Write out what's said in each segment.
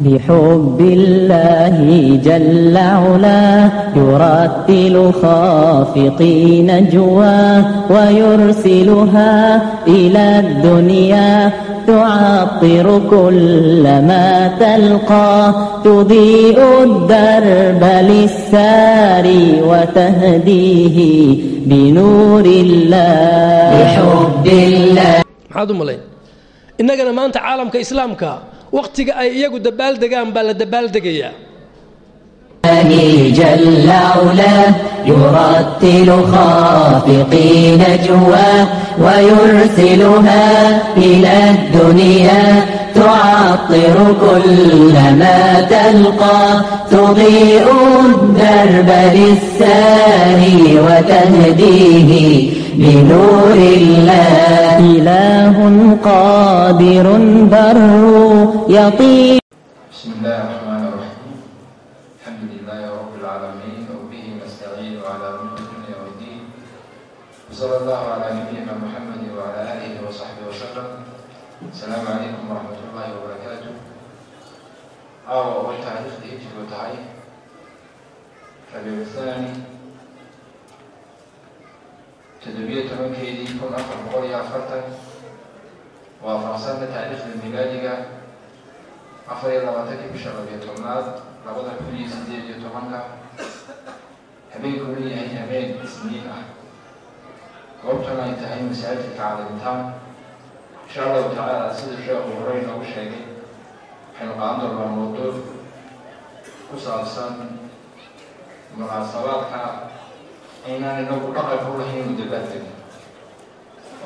بحب الله جل علا يرتل خافقي نجوى ويرسلها إلى الدنيا تعطر كل ما تلقى تضيء الدرب للساري وتهديه بنور الله بحب الله هذا ملين إننا ما أنت عالم كإسلامك wakhtiga ay iyagu dabaaldegaan baa la dabaaldegayaa جل علاه يرتل خافقين جواه ويرسلها إلى الدنيا تعطر كل ما تلقى تضيء الدرب للساري وتهديه بنور الله إله قادر بر يطيب بسم الله الرحمن الرحيم الحمد لله رب العالمين وبه نستعين على أمور الدنيا والدين وصلى الله على نبينا محمد وعلى آله وصحبه وسلم السلام عليكم اه اول تاريخ دي هجري وتعي ربيع الثاني تدبية من كيدي كن أفر بقول يا فرتا وفرسان تاريخ الميلادي afar iyo labaatankii bisha labiyo tobnaad labada kun iyo sideed iyo tobanka habeenkuna yahay habeen isniin ah goobtana ay tahay masaajidka calintaan insha allahu tacaala sida sheekhu horey noogu sheegay waxaynu qaadan doonaa mawduuc ku saabsan munaasabaadka aynaan inagu dhaqan u lahayn dabaaldeg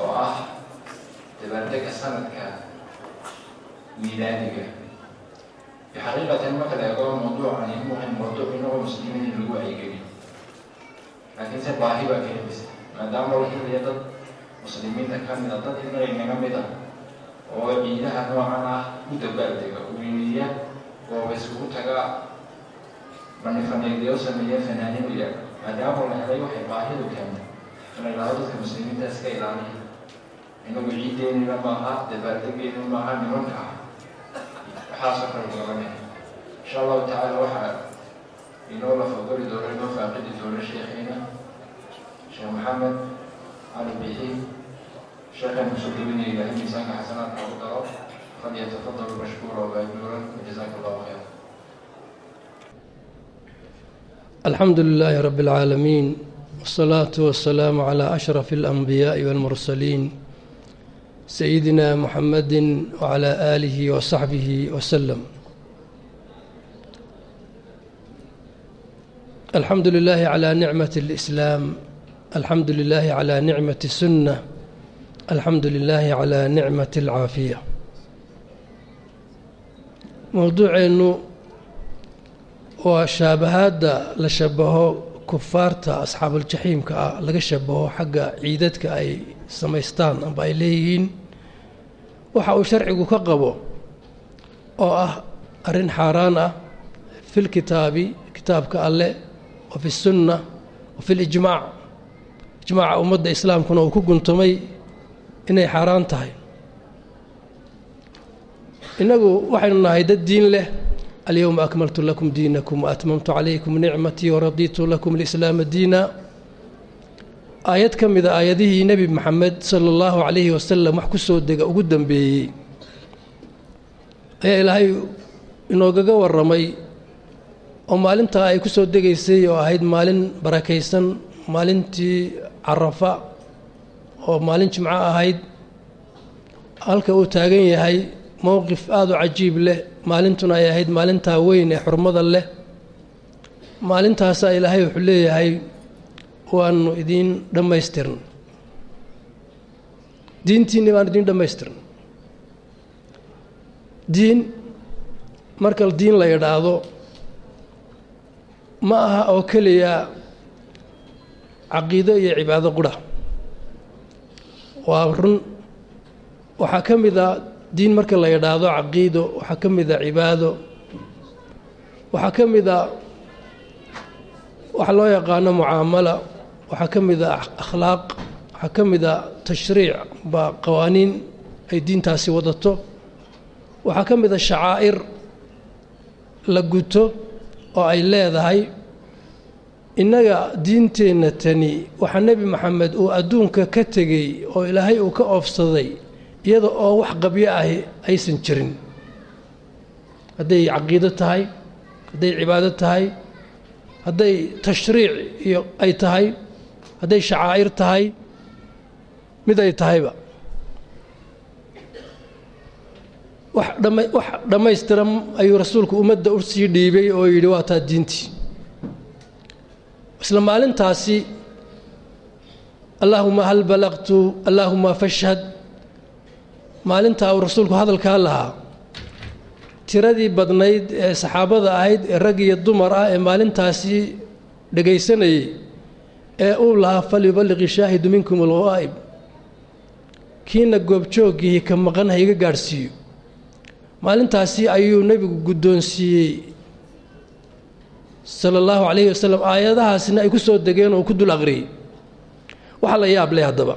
oo ah dabaaldega sanadka miilaadiga bixaqiiqatan marka la eego mawduucani muhan mawduuc inagoo muslimiin in lagu wacyigeliyo laakiin se baahi baa keenaysa maadaama la helaya dad muslimiinta ka mid a dad inaga mid ah oo ciidaha noocan ah u dabaaldega weyniya gooba iskugu taga manifaneegyo sameeya fanaaniin iyaga maadaama la helay waxay baahidu keentay in la idhahdo dadka muslimiinta iska ilaaliya inagu ciideennina maaha dabaaldegeena maaha nimanka ah waxaasoo kale lagama insha allahu tacaala waxaa inoo la fagori doona inoo faaqidi doona sheekheena sheekh maxamed cali bixi sheekheena kusoo dhawinaya ilaahay miisaanka xasanaadka ugu daro falyatafadalu mashkuura wabaajuuran wajazaaka allahu khayr الحمد لله رب العالمين والصلاة والسلام على أشرف الأنبياء والمرسلين سيدنا محمد وعلى آله وصحبه وسلم الحمد لله على نعمة الإسلام الحمد لله على نعمة السنة alxamdu lilaahi calaa nicmati alcaafiya. Mowduuceennu waa shaabahaadda la shabaho kufaarta asxaabuuljaxiimka ah laga shabaho xagga ciidadka ay samaystaan amba ay leeyihiin. Waxa uu sharcigu ka qabo oo ah arrin xaaraan ah fi lkitaabi kitaabka alle wa fi sunna wa fi lijmaac ijmaaca ummadda islaamkuna uu ku guntumay inay xaaraan tahay. Innagu waxaynu nahay dad diin leh. Alyowma akmaltu lakum diinakum waatmamtu calaykum nicmatii waraditu lakum lislaama diina. Aayad ka mida aayadihii nebi maxamed sala allahu calayhi wasalam wax ku soo dega ugu dambeeyey ayaa ilaahay inoogaga warramay oo maalintaa ay ku soo degaysay oo ahayd maalin barakaysan maalintii carafa oo maalin jimco ahayd halka uu taagan yahay mowqif aada u cajiib leh maalintuna ay ahayd maalintaa weyn ee xurmada leh. Maalintaasaa ilaahay wuxuu leeyahay waanu idiin dhammaystirn diintiinni baan idiin dhammaystirn diin marka diin la idhaahdo ma aha oo keliya caqiido iyo cibaado qura waa run. Waxaa ka mid a diin marka la yidhaahdo caqiido waxaa ka mid a cibaado. Waxaa ka mid a waxa loo yaqaano mucaamala. Waxaa ka mid a akhlaaq. Waxaa ka mid a tashriic baa qawaaniin ay diintaasi wadato. Waxaa ka mid a shacaa'ir la guto oo ay leedahay innaga diinteenna tani waxaa nebi maxamed uu adduunka ka tegey oo ilaahay uu ka oofsaday iyada oo wax qabyo ahi aysan jirin. Hadday caqiido tahay hadday cibaado tahay hadday tashriic iyo ay tahay hadday shacaa'ir tahay mid ay tahayba. Wax dhammaystiran ayuu rasuulku ummadda u sii dhiibay oo yidhi waa taa diintii isla maalintaasi allaahuma hal balaqtu allaahuma fashhad. Maalintaa uu rasuulku hadalkaa lahaa tiradii badnayd ee saxaabada ahayd ee rag iyo dumar ah ee maalintaasi dhegaysanayay ee uu lahaa falyuballiqi shaahidu minkum alghaa'ib kiina goobjooggii ka maqan ha iga gaadhsiiyo. Maalintaasi ayuu nebigu guddoonsiiyey sala allahu calayhi wasalam aayadahaasina ay ku soo degeen oo ku dul aqriyey waxaa la yaab leh haddaba.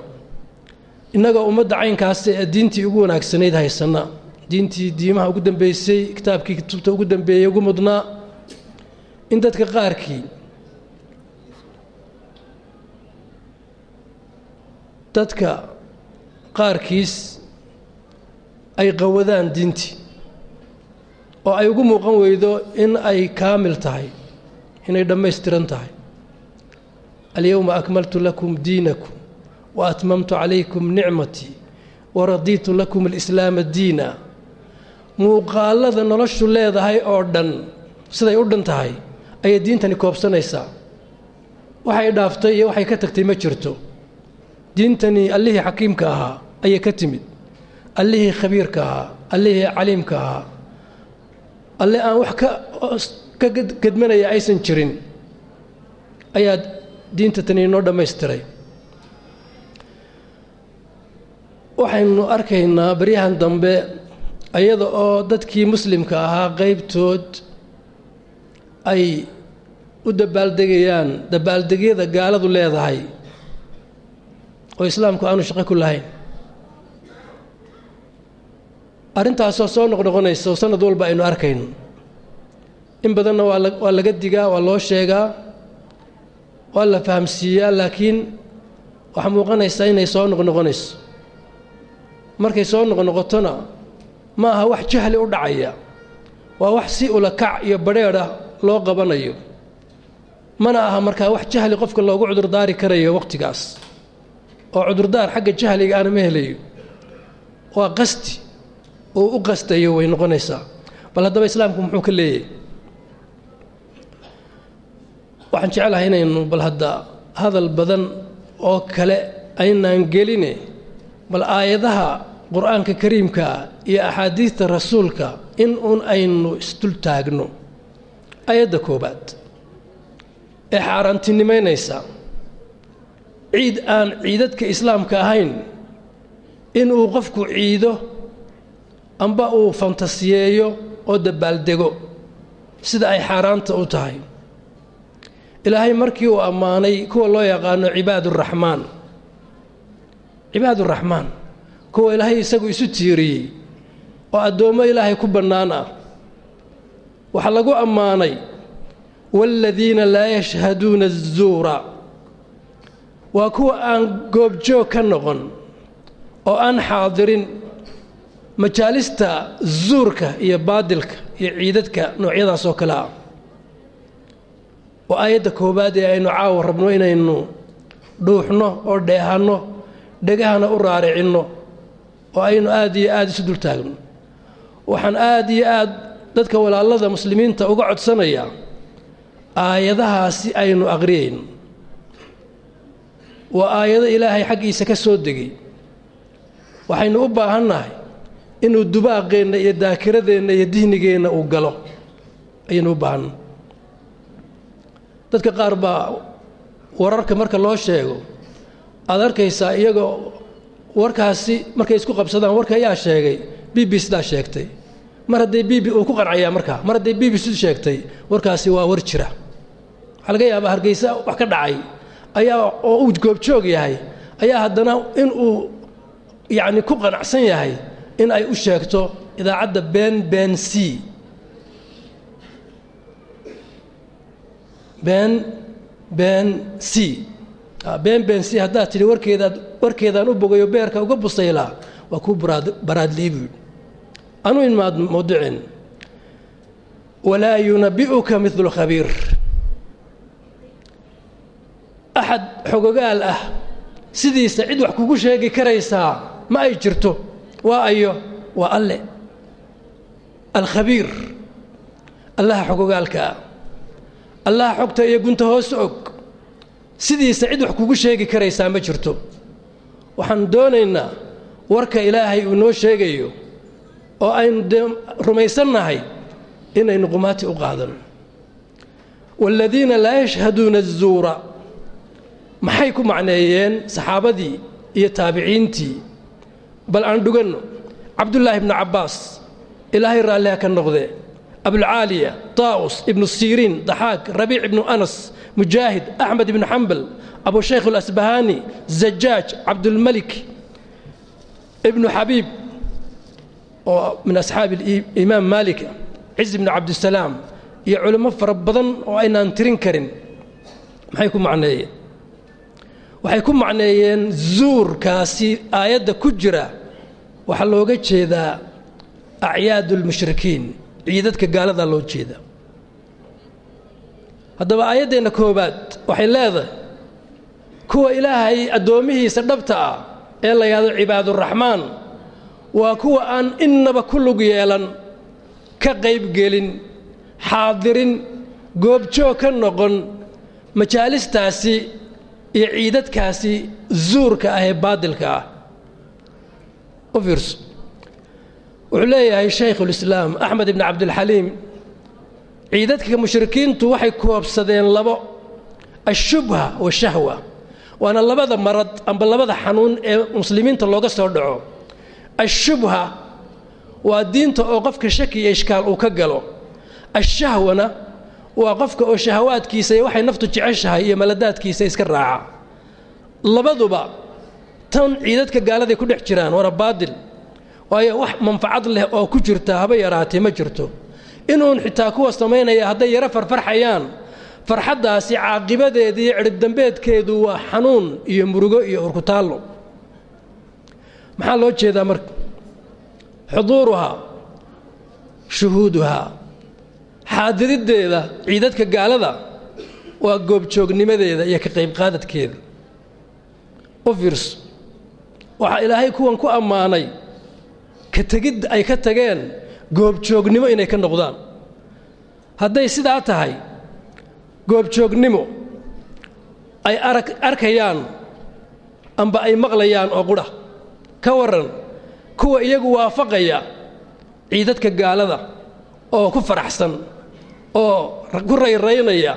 Innagoo ummadda caynkaasi ee diintii ugu wanaagsanayd haysanna diintii diimaha ugu dambeysay kitaabkii kutubta ugu dambeeyey ugu mudnaa. In dadka qaarkii dadka qaarkiis ay qawadaan diintii. Oo ay ugu muuqan weydo in ay kaamil tahay inay dhammaystiran tahay. Alyowma akmaltu lakum diinakum wa atmamtu calaykum nicmatii wa radiitu lakum alislaama diina. Muuqaalada noloshu leedahay oo dhan siday u dhan tahay ayay diintani koobsanaysaa. Waxay dhaaftay iyo waxay ka tagtay ma jirto. Diintani allihii xakiimka ahaa ayay ka timid. Allihii khabiirka ahaa allihii caliimka ahaa. Alle aan wax ka ka gedmanaya aysan jirin ayaa diinta tani inoo dhammaystiray. Waxaynu arkaynaa baryahan dambe iyada oo dadkii muslimka ahaa qaybtood ay u dabaaldegayaan dabaaldegyada gaaladu leedahay oo islaamku aanu shaqo ku lahayn. Arrintaasoo soo noqnoqonaysa sanad walba aynu arkayno in badanna waa la waa laga digaa waa loo sheegaa waa la fahamsiiyaa laakiin waxaa muuqanaysaa inay soo noqnoqonayso markay soo noqnoqotona ma aha wax jahli u dhacaya waa wax si ula kac iyo badrheedh ah loo qabanayo. Mana aha markaa wax jahli qofka loogu cudurdaari karayo wakhtigaas oo cudurdaar xagga jahliga aana ma helayo. Waa qasti uu u qastayo way noqonaysaa. Bal haddaba islaamku muxuu ka leeyahay waxaan jeclahay inaynu bal hadda hadal badan oo kale aynaan geline bal aayadaha qur'aanka kariimkaa iyo axaadiista rasuulka in uun aynu isdul taagno. Ayadda koobaad ee xaaraantinimaynaysa. Ciid aan ciidadka islaamka ahayn inuu qofku ciido amba uu fantasiyeeyo oo dabaaldego. Sida ay xaaraanta u tahay ilaahay markii uu ammaanay kuwa loo yaqaano cibaaduraxmaan cibaaduraxmaan kuwa ilaahay isagu isu tiiriyey oo addoommo ilaahay ku bannaan ah. Waxaa lagu ammaanay waaladiina laa yashhaduuna azuura waa kuwa aan goobjoog ka noqon oo aan xaadirin majaalista zuurka iyo baadilka iyo ciidadka noocyadaas oo kale ah waa aayadda koowaad ee aynu caawa rabno inaynu dhuuxno oo dheehanno dhegahana u raaricinno oo aynu aad iyo aada isu dul taagno waxaan aad iyo aad dadka walaalada muslimiinta uga codsanayaa aayadahaasi aynu aqriyayno waa aayado ilaahay xaggiisa ka soo degay. Waxaynu u baahannahay inuu dubaaqeenna iyo daakiradeenna iyo dihnigeenna uu galo. Ayaynu u baahannahay dadka qaar baa wararka marka loo sheego aad arkaysaa iyagoo warkaasi markay isku qabsadaan warka ayaa sheegay b b sidaa sheegtay. Mar hadday b b uu ku qancayaa markaa mar hadday b b sidu sheegtay warkaasi waa war jira. Waxaa laga yaabaa hargeysa wax ka dhacay ayaa oo uu goobjoog yahay ayaa haddana in uu yacni ku qanacsan yahay in ay u sheegto idaacadda ben ben c been been c. Been been c haddaad tidhi warkeedaad warkeedaan u bogayo beerka uga busaylaa waa kuu baraadlii buu yidhi anu imaad mawducin walaa yunabi'uka midlu khabiir. Axad xogogaal ah sidiisa cid wax kugu sheegi karaysaa ma ay jirto. Waa ayo waa alle. Alkhabiir allaha xogogaalka. ah allaha xogta iyo gunta hoos og. Sidiisa cid wax kugu sheegi karaysaa ma jirto. Waxaan doonaynaa warka ilaahay uu noo sheegayo oo aynu rumaysannahay inaynu qumaati u qaadano waaladiina laa yashhaduuna azuura maxay ku macneeyeen saxaabadii iyo taabiciintii? Bal aan dhuganno cabdullaahi ibnu cabbaas ilaahay raalliha ka noqdee abulcaaliya taa'us ibnu siriin daxaaq rabiic ibnu anas mujaahid axmed ibnu xambal abushaykh alasbahaani zajaaj cabdulmalik ibnu xabiib oo min asxaabi imaam maalika ciz ibnu cabdisalaam iyo culimmo fara badan oo aynaan tirin karin. Maxay ku macneeyeen? Waxay ku macneeyeen zuurkaasi aayadda ku jira. Waxaa looga jeedaa acyaad ulmushrikiin ciidadka gaaladaa loo jeeda. Haddaba aayaddeenna koowaad waxay leedahay kuwa ilaahay addoomihiisa dhabta ah ee la yidhahdo cibaaduraxmaan waa kuwa aan innaba ku lug yeelan ka qaybgelin xaadirin goobjoog ka noqon majaalistaasi iyo ciidadkaasi zuurka ah ee baadilka ah. U fiirso wuxuu leeyahay shaykhulislaam axmed ibni cabdilxaliim ciidadka mushrikiintu waxay koobsadeen labo ashubha washahwa waana labada marad amba labada xanuun ee muslimiinta looga soo dhaco. Ashubha waa diinta oo qofka shaki iyo ishkaal uu ka galo. Ashahwana waa qofka oo shahawaadkiisa iyo waxay naftu jeceshahay iyo maladaadkiisa iska raaca. Labaduba tan ciidadka gaaladay ku dhex jiraan waana baadil waayo wax manfacad leh oo ku jirta haba yaraatee ma jirto. Inuun xitaa kuwa samaynaya hadday yaro farfarxayaan farxaddaasi caaqibadeeda iyo cidhibdambeedkeedu waa xanuun iyo murugo iyo urkutaallo maxaa loo jeedaa marka xuduuruhaa shuhuuduhaa xaadiriddeeda ciidadka gaalada waa goobjoognimadeeda iyo ka qaybqaadadkeeda. U fiirso waxaa ilaahay kuwan ku ammaanay ka tegid ay ka tageen goobjoognimo inay ka noqdaan. Hadday sidaa tahay goobjoognimo ay arag arkayaan amba ay maqlayaan oo qudha ka warran kuwa iyagu waafaqaya ciidadka gaalada oo ku faraxsan oo ku rayraynaya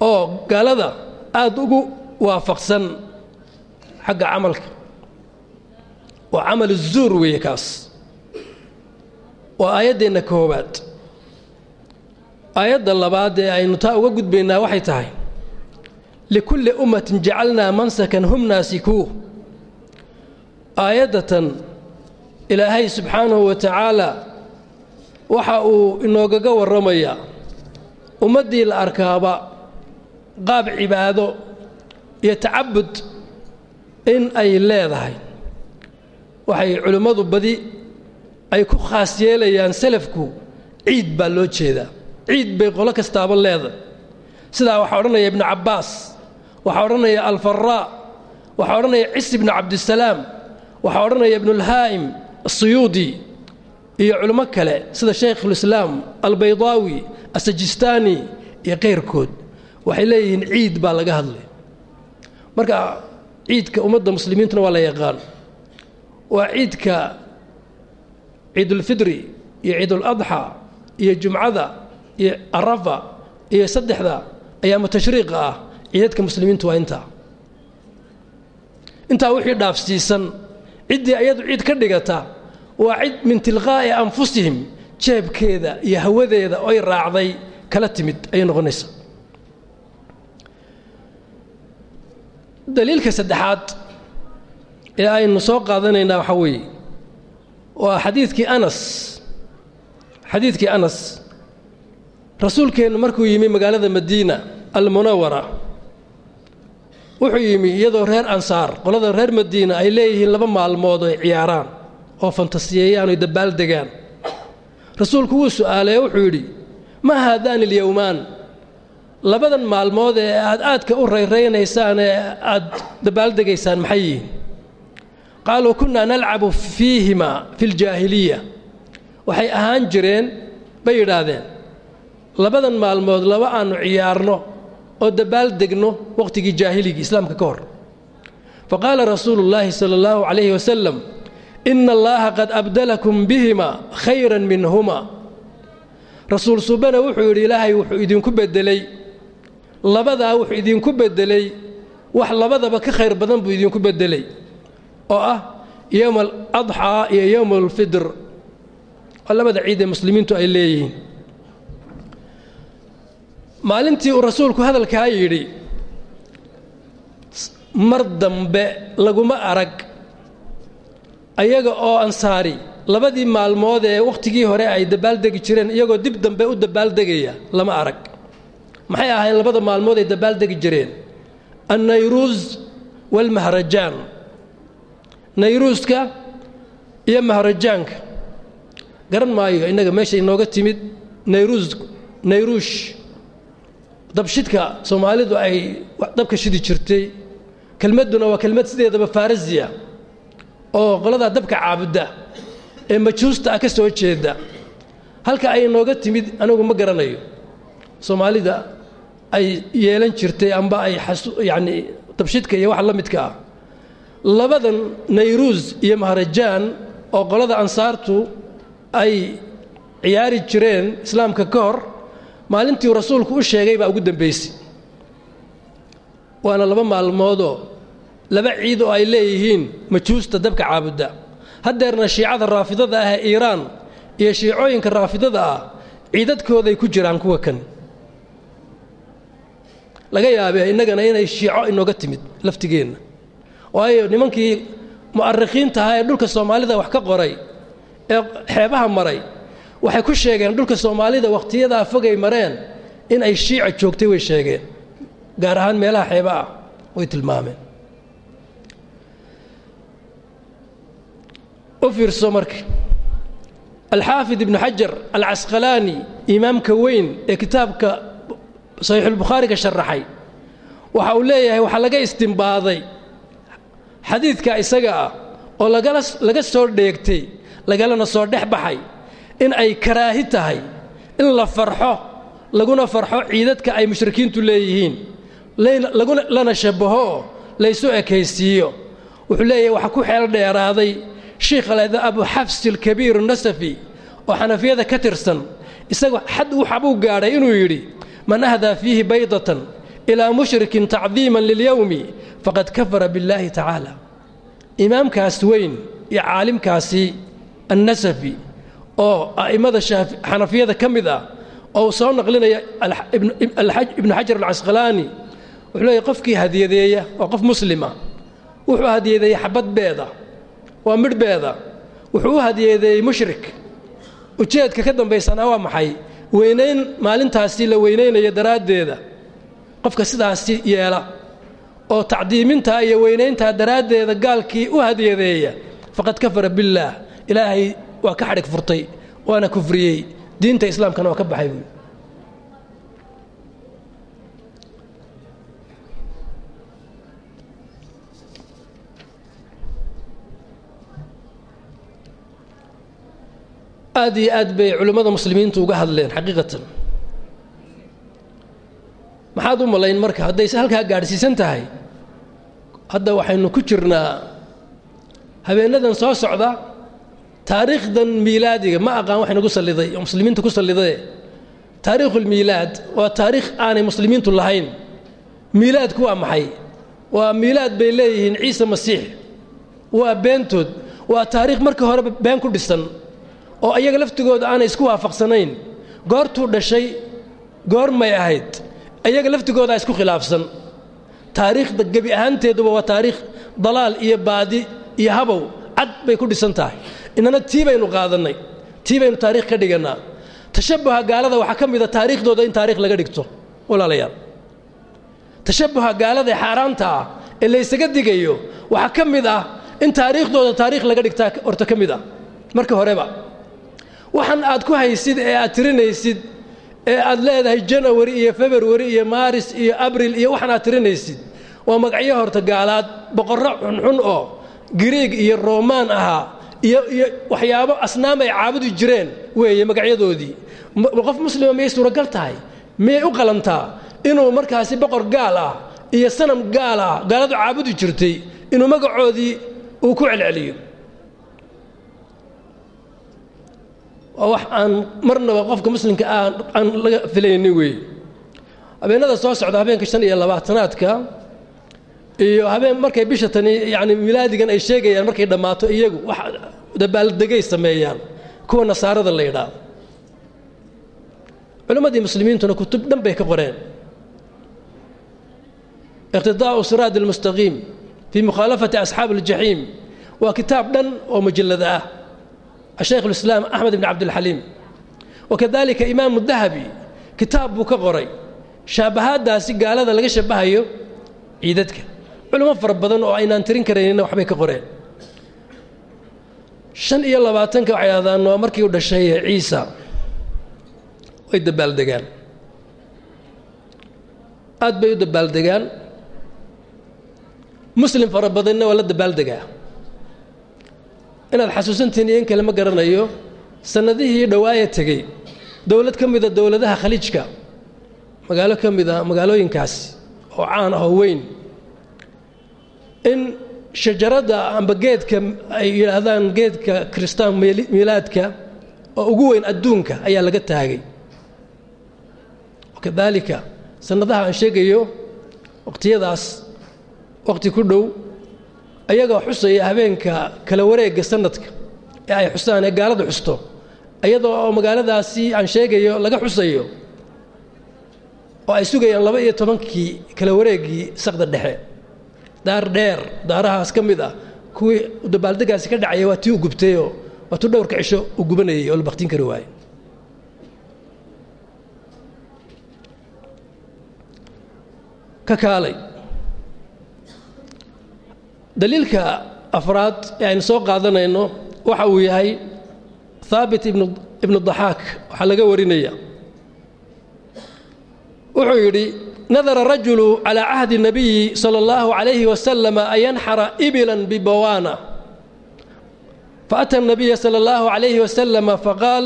oo gaalada aada ugu waafaqsan xagga camalka. Waa camal zuur weeye kaas waa aayaddeenna koowaad. Aayadda labaad ee aynu taa uga gudbaynaa waxay tahay likulli ummatin jacalnaa mansakan hum naasikuuh aayaddatan ilaahay subxaanahu wa tacaala waxa uu inoogaga warramayaa ummaddii la arkaaba qaab cibaado iyo tacabud in ay leedahay. Waxay culimmadu badi ay ku khaas yeelayaan salafku ciid baa loo jeedaa. Ciid bay qolo kastaaba leedahay. Sidaa waxaa odhanaya ibnu cabbaas waxaa odhanaya alfaraa waxaa odhanaya cis ibnu cabdisalaam waxaa odhanaya ibnulhaa'im asuyuudi iyo culimo kale sida shaykhulislaam albaydaawi asajistaani iyo kayrkood waxay leeyihiin ciid baa laga hadlay. Marka ciidka ummadda muslimiintuna waa la yaqaan. Waa ciidka ciidulfidri iyo ciiduladxa iyo jumcada iyo arafa iyo saddexda ayaamu tashriiqa ah. Ciidadka muslimiintu waa intaa. Intaa wixii dhaafsiisan ciddii ayadu ciid ka dhigata waa cid min tilqaa'i anfusihim jeebkeeda iyo hawadeeda oy raacday kala timid ayay noqonaysaa. Daliilka saddexaad ee aynu soo qaadanaynaa waxaa weeye waa xadiidkii anas. Xadiidkii anas. Rasuulkeennu markuu yimi magaalada madiina almunawara wuxuu yimi iyadoo reer ansaar qolada reer madiina ay leeyihiin laba maalmood oo ay ciyaaraan oo fantasiyeeyaan oy dabaaldegaan rasuulku wuu su'aalay wuxuu yidhi maa haadaani alyowmaan labadan maalmood ee aad aadka u rayraynaysaan ee aad dabaaldegaysaan maxay yihiin qaaluu kunnaa nalcabu fiihima fi ljaahiliya waxay ahaan jireen bay yidhaahdeen labadan maalmood laba aannu ciyaarno oo dabaaldegno wakhtigii jaahiligii islaamka ka hor. Fa qaala rasuulu llaahi sala allahu calayhi wasalam ina allaha qad abdalakum bihima khayran minhuma. Rasuul subana wuxuu yidhi ilaahay wuxuu idinku beddelay labadaa wuxuu idinku beddelay wax labadaba ka khayr badan buu idinku beddelay oo ah yowma aladxaa iyo yowma alfidr oo labada ciid ee muslimiintu ay leeyihiin. Maalintii uu rasuulku hadalkaa yidhi mar dambe laguma arag ayaga oo ansaari labadii maalmood ee wakhtigii hore ay dabaaldegi jireen iyagoo dib dambe u dabaaldegaya lama arag. Maxay ahayn labada maalmood ay dabaaldegi jireen? Annayruus waalmahrajaan nayruuska iyo mahrajaanka garan maayo innaga meesha inooga timid nayruus nayruush. Dabshidka soomaalidu ay dabka shidi jirtay. Kelmadduna waa kelmad sideedaba farisiya oo qoladaa dabka caabudda ee majuusta ah ka soo jeeda. Halka ay inooga timid anigu ma garanayo. Soomaalida ay yeelan jirtay amba ay yacni dabshidka iyo wax la midka ah labadan nayruus iyo mahrajaan oo qolada ansaartu ay ciyaari jireen islaamka ka hor maalintii rasuulku u sheegay baa ugu dambaysay waana laba maalmoodoo laba ciid oo ay leeyihiin majuusta dabka caabudda haddeerna shiicada raafidada ah ee iiraan iyo shiicooyinka raafidada ah ciidadkooday ku jiraan kuwa kan. Laga yaabee innagana inay shiico inooga timid laftigeenna waayo nimankii mu'arikhiinta ahaa ee dhulka soomaalida wax ka qoray ee xeebaha maray waxay ku sheegeen dhulka soomaalida wakhtiyadaa fogay mareen in ay shiica joogtay way sheegeen gaar ahaan meelaha xeeba ah way tilmaameen. U fiirso marka alxaafid ibnu xajar alcasqalaani imaamka weyn ee kitaabka saxiixulbukhaariga sharaxay waxa uu leeyahay waxaa laga istimbaaday xadiidka isaga ah oo laga soo dheegtay lagalana soo dhex baxay in ay karaahi tahay in la farxo laguna farxo ciidadka ay mushrikiintu leeyihiin lana shabaho oo laysu ekaysiiyo. Wuxuu leeyahay waxaa ku xeel dheeraaday shiikha leeda abu xafsi alkabiir nasafi oo xanafiyada ka tirsan. Isagu xad waxabuu gaadhay inuu yidhi man ahdaa fiihi baydatan ilaa mushrikin tacdiiman lilyowmi faqad kafara billaahi tacaala imaamkaas weyn iyo caalimkaasi annasafi oo a'immada xanafiyada ka mid ah oo uu soo naqlinaya ibnu xajar alcasqalaani wuxuu leeyahy qofkii hadiyadeeya waa qof muslima wuxuu hadiyadeeyey xabad beeda waa midh beeda wuxuu u hadiyadeeyey mushrik ujeedka ka dambaysana waa maxay weynayn maalintaasi la weynaynayo daraaddeeda qofka sidaasi yeela oo tacdiimintaa iyo weynayntaa daraaddeeda gaalkii u hadiyadeeya faqad kafara billaah. Ilaahay waa ka xadhig furtay waana kufriyey. Diinta islaamkana waa ka baxay buui aad iyo aad bay culimmada muslimiintu uga hadleen xaqiiqatan maxaad u malayn marka? Hadday halkaa gaadhsiisan tahay. Hadda waxaynu ku jirnaa habeenadan soo socda taariikhdan miilaadiga ma aqaan wax inagu salliday oo muslimiinta ku sallidae taariikhulmiilaad waa taariikh aanay muslimiintu lahayn. Miilaadku waa maxay? Waa miilaad bay leeyihiin ciise masiix. Waa beentood waa taariikh markii horeba been ku dhisan oo iyaga laftigooda aanay isku waafaqsanayn. Goortuu dhashay goormay ahayd iyaga laftigoodaa isku khilaafsan. Taariikhda gebi ahaanteeduba waa taariikh dalaal iyo baadi iyo habow. Cad bay ku dhisan tahay. Innana tii baynu qaadannay. Tii baynu taarikh ka dhigannaa. Tashabuha gaalada waxaa ka mida taariikhdooda in taarikh laga dhigto. Walaalayaal. Tashabuha gaalada ee xaaraanta ah ee laysaga digayo waxaa ka mid ah in taariikhdooda taariikh laga dhigtaa horta ka mid ah marka horeba waxan aad ku haysid ee aad tirinaysid ee aad leedahay janawari iyo februari iyo maaris iyo abril iyo waxan aad tirinaysid waa magacyo horta gaalaad boqorro xunxun oo griig iyo romaan ahaa iyo iyo waxyaabo asnaam ay caabudi jireen weeye magacyadoodii. Qof muslima miyay suuragal tahay miyay u qalantaa inuu markaasi boqor gaal ah iyo sanam gaal ah gaaladu caabudi jirtay inuu magacoodii uu ku celceliyo waa wax aan marnaba qofka muslimka ah aan laga filaynin weeye habeenada soo socda habeenka shan iyo labaatanaadka iyo habeen markay bisha tani yani milaadigan ay sheegayaan markay dhammaato iyagu wax dabaaldegay sameeyaan kuwa nasaarada la yidhaah culimmadii muslimiintuna kutub dhan bay ka qoreen. Iqtidaa'u siraad almustaqiim fii mukhaalafati asxaabi aljaxiim waa kitaab dhan oo mujallada ah الشيخ الإسلام أحمد بن عبد الحليم وكذلك إمام الذهبي كتاب بكقري شابهات داسي قال هذا لقى شبهايو عيدتك علماء فربضان أو أين أنترين كرينين وحبي كقرين شن إيا الله باتنك وعياذان ومركي ودا الشيء عيسى ويدبال دقان أد بيو دبال دقان مسلم فربضان ولا دبال دقان inaad xasuusantihiin iyo in kale ma garanayo sannadihii dhawaaya tegey. Dowlad ka mida dowladaha khaliijka magaalo ka mida magaalooyinkaasi oo caan ah oo weyn in shajaradda amba geedka ay yidhaahdaan geedka kristaan miilaadka oo ugu weyn adduunka ayaa laga taagay. Kadaalika sannadaha aan sheegayo waqtiyadaas waqti ku dhow ayagoo xusaya habeenka kala wareegga sanadka ee ay xusaan ee gaalada xusto iyadoo oo magaaladaasi aan sheegayo laga xusayo oo ay sugayaan laba iyo tobankii kala wareeggii saqda dhexe. Daar dheer daarahaas ka mid ah kuwii dabaaldegaasi ka dhacaya waa tii u gubtayoo waa tuu dhowrka cisho u gubanayay oo la baktin kari waaye. Ka kaalay daliilka afraad ee aynu soo qaadanayno waxa uu yahay haabit ibnu daxaak waxaa laga warinaya. Wuxuu yidhi nadara rajulu calaa cahdi nabiyi sala allahu calayhi wasalama an yanxara ibilan bibawaana faata nabiya sala allahu calayhi wasalama faqaal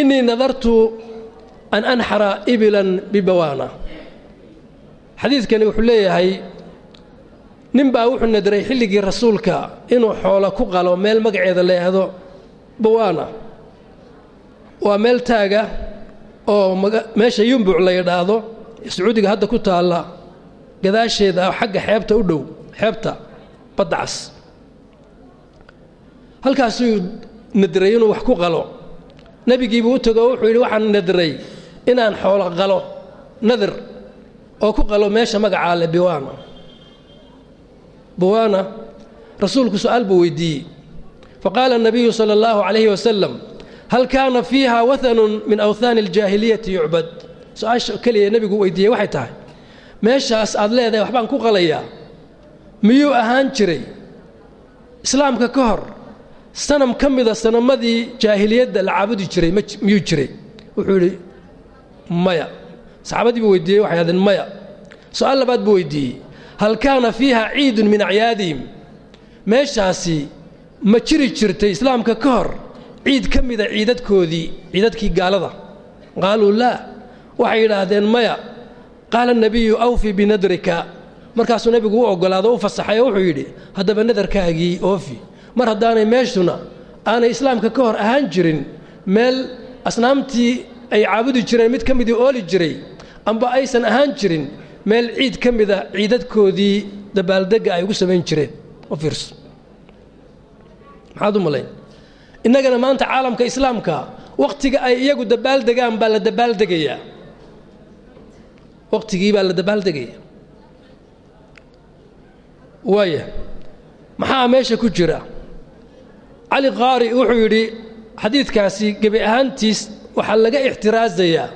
inii nadartu an anxara ibilan bibawaana xadiidkani wuxuu leeyahay nin baa wuxuu nadiray xilligii rasuulka inuu xoolo ku qalo meel magaceeda la yidhaahdo bawaana waa meel taaga oo meesha yumbuc la yidhaahdo sacuudiga hadda ku taalla gadaasheeda xagga xeebta u dhow xeebta badda cas halkaasuu nadiray inuu wax ku qalo. Nebigiibuu u tago wuxuu yidhi waxaan nadiray inaan xoolo qalo nadir oo ku qalo meesha magacaa le biwaana bawaana rasuulku su'aal buu weydiiyey. Faqaala nabiyu sala allahu calayhi wasalam hal kaana fiiha wathanun min awhaani aljaahiliyati yucbad su'aasha keliya nebigu weydiiyey waxay tahay meeshaas aad leedahay waxbaan ku qalayaa. Miyuu ahaan jiray? Islaamka ka hor sanam ka mida sanamadii jaahiliyadda la caabudi jiray miyuu jiray? Wuxuu yidhi maya. Saxaabadii buu weydiiyey waxay ahdeen maya. Su'aal labaad buu weydiiyey hal kaana fiiha ciidun min acyaadihim? Meeshaasi ma jiri jirtay islaamka ka hor ciid ka mida ciidadkoodii ciidadkii gaalada? Qaaluu laa waxay yidhaahdeen maya qaala nebiyu awfi binadrika. Markaasuu nebigu u oggolaado u fasaxay oo wuxuu yidhi haddaba nadarkaagii oofi. Mar haddaanay meeshuna aanay islaamka ka hor ahaan jirin meel asnaamtii ay caabudi jireen mid ka midii ooli jiray amba aysan ahaan jirin meel ciid ka mida ciidadkoodii dabaaldegga ay ugu samayn jireen. U fiirso. Maxaad u malayn? Innagana maanta caalamka islaamka wakhtiga ay iyagu dabaaldegaan baa la dabaaldegayaa wakhtigii baa la dabaaldegayaa waaya maxaa meesha ku jira? Cali qaari wuxuu yidhi xadiidkaasi gebi ahaantiis waxaa laga ixtiraasayaa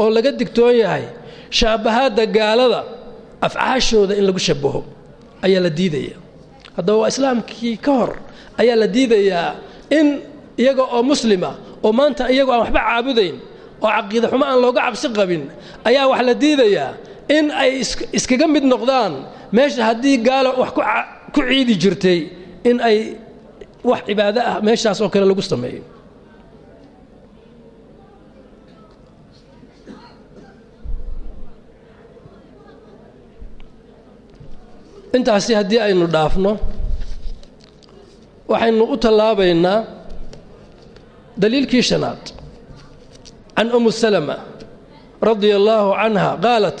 oo laga digtoon yahay shaabahaadda gaalada afcaashooda in lagu shabaho ayaa la diidaya. Haddaba waa islaamkii ka hor ayaa la diidayaa in iyaga oo muslima oo maanta iyagoo aan waxba caabudayn oo caqiida xumo aan looga cabsi qabin ayaa wax la diidayaa in ay iskaga mid noqdaan meesha haddii gaalo wax ku ciidi jirtay in ay wax cibaado ah meeshaas oo kale lagu sameeyo intaasi haddii aynu dhaafno waxaynu u tallaabaynaa daliilkii shanaad can umu salama radia allaahu canha qaalat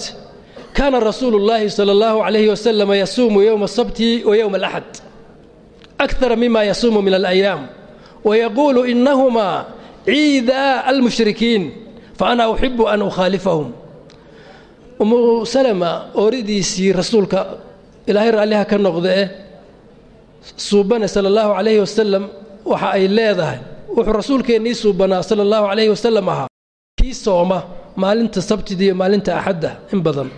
kaana rasuulu اllaahi salى اllahu عalayhi wasalam yasuumu yowma الsabti wa yowma اlaxad akara mima yasuumu min alayaam wayaquulu inahumaa ciida almushrikiin faana uxibu an ukhaalifahum umu salama ooridiisii rasuulka ilaahay raalliha ka noqdee suubane sala allahu calayhi wasalam waxa ay leedahay. Wuxuu rasuulkeennii suubanaa sala allahu calayhi wasalam ahaa. Kii sooma maalinta sabtida iyo maalinta axadda in badan.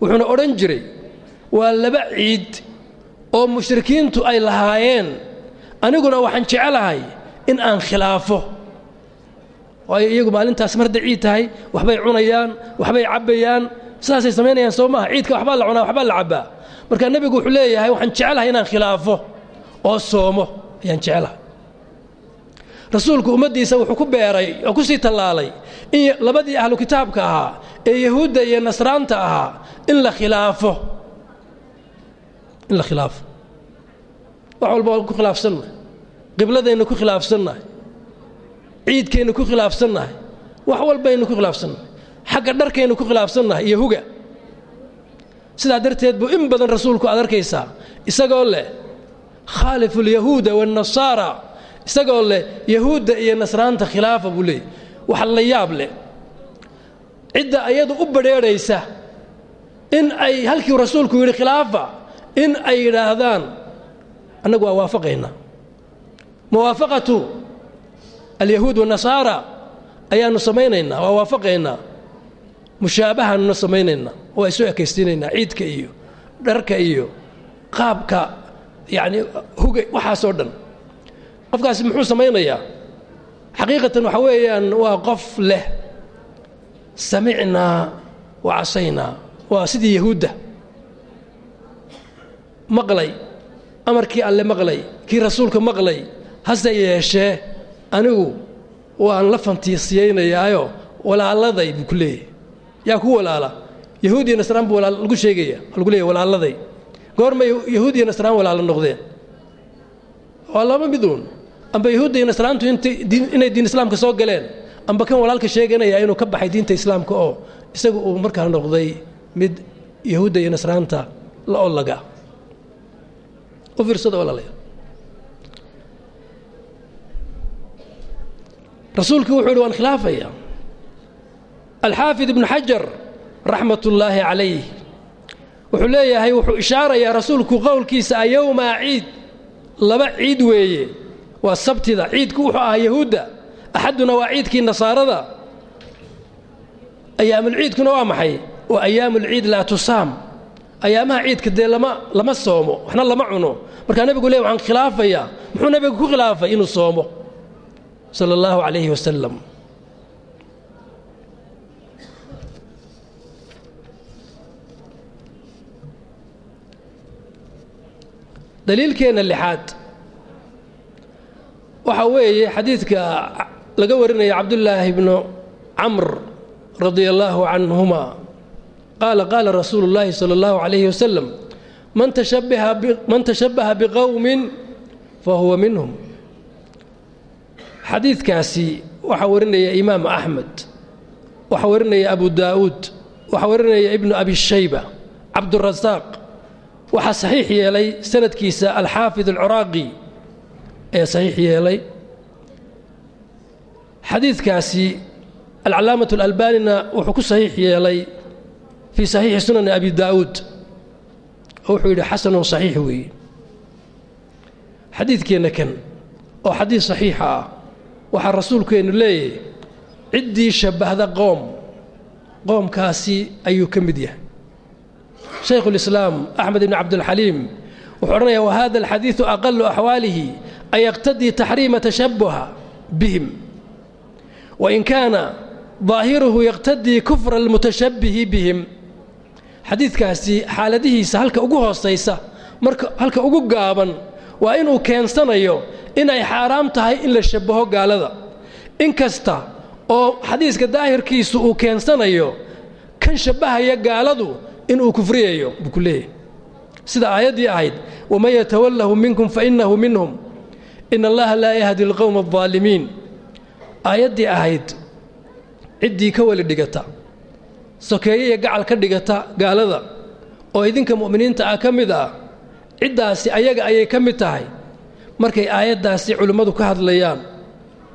Wuxuuna odhan jiray waa laba ciid oo mushrikiintu ay lahaayeen. Aniguna waxaan jecelahay in aan khilaafo. Waayo iyagu maalintaas marday ciid tahay waxbay cunayaan waxbay cabbayaan sidaasay samaynayaan soo maaha. Ciidka waxbaa la cunaa waxbaa la cabbaa. Marka nebigu wuxuu leeyahay waxaan jecelahay inaan khilaafo oo soomo. Ayaan jecelahay. Rasuulku ummaddiisa wuxuu ku beeray oo ku sii tallaalay in labadii ahlu kitaabka ahaa ee yahuudda iyo nasraanta ahaa in la khilaafo. In la khilaafo. Wax walba waan ku khilaafsannahay qibladaynu ku khilaafsannahay ciidkaynu ku khilaafsannahay wax walbaynu ku khilaafsannahay xagga dharkaynu ku khilaafsannahay iyo huga. Sidaa darteed buu in badan rasuulku aad arkaysaa isagoo leh khaalifu alyahuuda waannasaara isagoo leh yahuudda iyo nasraanta khilaafa buu leeyay wax la yaab leh. Cidda ayadu u badrheerhaysa in ay halkii rasuulku yidhi khilaafa in ay yidhaahdaan. Annagu waa waafaqaynaa muwaafaqatu alyahuud waannasaara ayaannu samaynaynaa waa waafaqaynaa mushaabahaanuna samaynaynaa waa isu ekaysiinaynaa ciidka iyo dharka iyo qaabka yacni huga waxaasoo dhan. Qofkaasi muxuu samaynayaa? Xaqiiqatan waxa weeyaan waa qof leh samicnaa wa casaynaa waa sidii yahuudda. Maqlay amarkii alle maqlay kii rasuulka maqlay hase yeeshee anigu waan la fantiisiyeynayaayo walaaladay buu ku leeyahy yaa ku walaala. Yahuud iyo nasraan buu lagu sheegaya lagu leeyahy walaaladay goormay yahuud iyo nasraan walaalo noqdeen waa laba miduun amba yahuudda iyo nasraantu inay diin islaamka soo galeen amba kan walaalka sheeganaya inuu ka baxay diinta islaamka oo isagu uu markaa noqday mid yahuudda iyo nasraanta la ollaga u fiirsada walaalayaal. Rasuulku wuxuu yidhi waan khilaafaya alxaafid ibnu xajar raxmat ullaahi calayh wuxuu leeyahay wuxuu ishaarayaa rasuulku qowlkiisa a yowmaa ciid laba ciid weeye waa sabtida ciidku wuxuu ahaa yahuudda axaduna waa ciidkii nasaarada ayaamulciidkuna waa maxay? Waa ayaamulciid laa tusaam ayaamaha ciidka dee lama lama soomo waxna lama cuno. Markaa nebigu leey waxaan khilaafayaa muxuu nebigu ku khilaafay inuu soomo sala allahu calayhi wasalam daliilkeenna lixaad. Waxaa weeye xadiidka laga warinaya cabdullaahi bnu camr radia allaahu canhuma. Qaala qaala rasuulu llaahi sala allahu calayhi wasalam man tashabbaha biqowmin fa huwa minhum. Xadiidkaasi waxaa warinaya imaam axmed waxaa warinaya abu daa'uud waxaa warinaya ibnu abi shayba cabdurasaaq waxaa saxiix yeelay sanadkiisa alxaafid alciraaqi ee saxiix yeelay. Xadiidkaasi alcalaamatu alalbaanina wuxuu ku saxiix yeelay fii saxiixi sunani abi daa'uud oo wuxuu yidhi xasanun saxiix weeye xadiidkeenna kan oo xadiid saxiixa ah waxaa rasuulkeennu leeyahy ciddii shabbahda qoom qoomkaasi ayuu ka mid yahay shaykhu lislaam axmed ibni cabdilxaliim wuxuu odhanaya wahada alxadiidu aqalu axwaalihi an yaqtadii taxriima tashabuha bihim. Wain kaana daahiruhu yaqtadii kufra almutashabihi bihim. Xadiidkaasi xaaladihiisa halka ugu hoosaysa marka halka ugu gaaban waa inuu keensanayo inay xaaraam tahay in la shabaho gaalada. In kasta oo xadiiska daahirkiisu uu keensanayo kan shabbahaya gaaladu inuu kufriyayo buu ku leeyahy sida aayaddii ahayd waman yatawallahu minkum fainahu minhum. Ina allaha laa yahdi alqowma aldaalimiin aayaddii ahayd ciddii ka weli dhigata sokeeye iyo gacal ka dhigata gaalada oo idinka mu'miniinta ah ka mid ah ciddaasi ayaga ayay ka mid tahay. Markay aayaddaasi culimmadu ka hadlayaan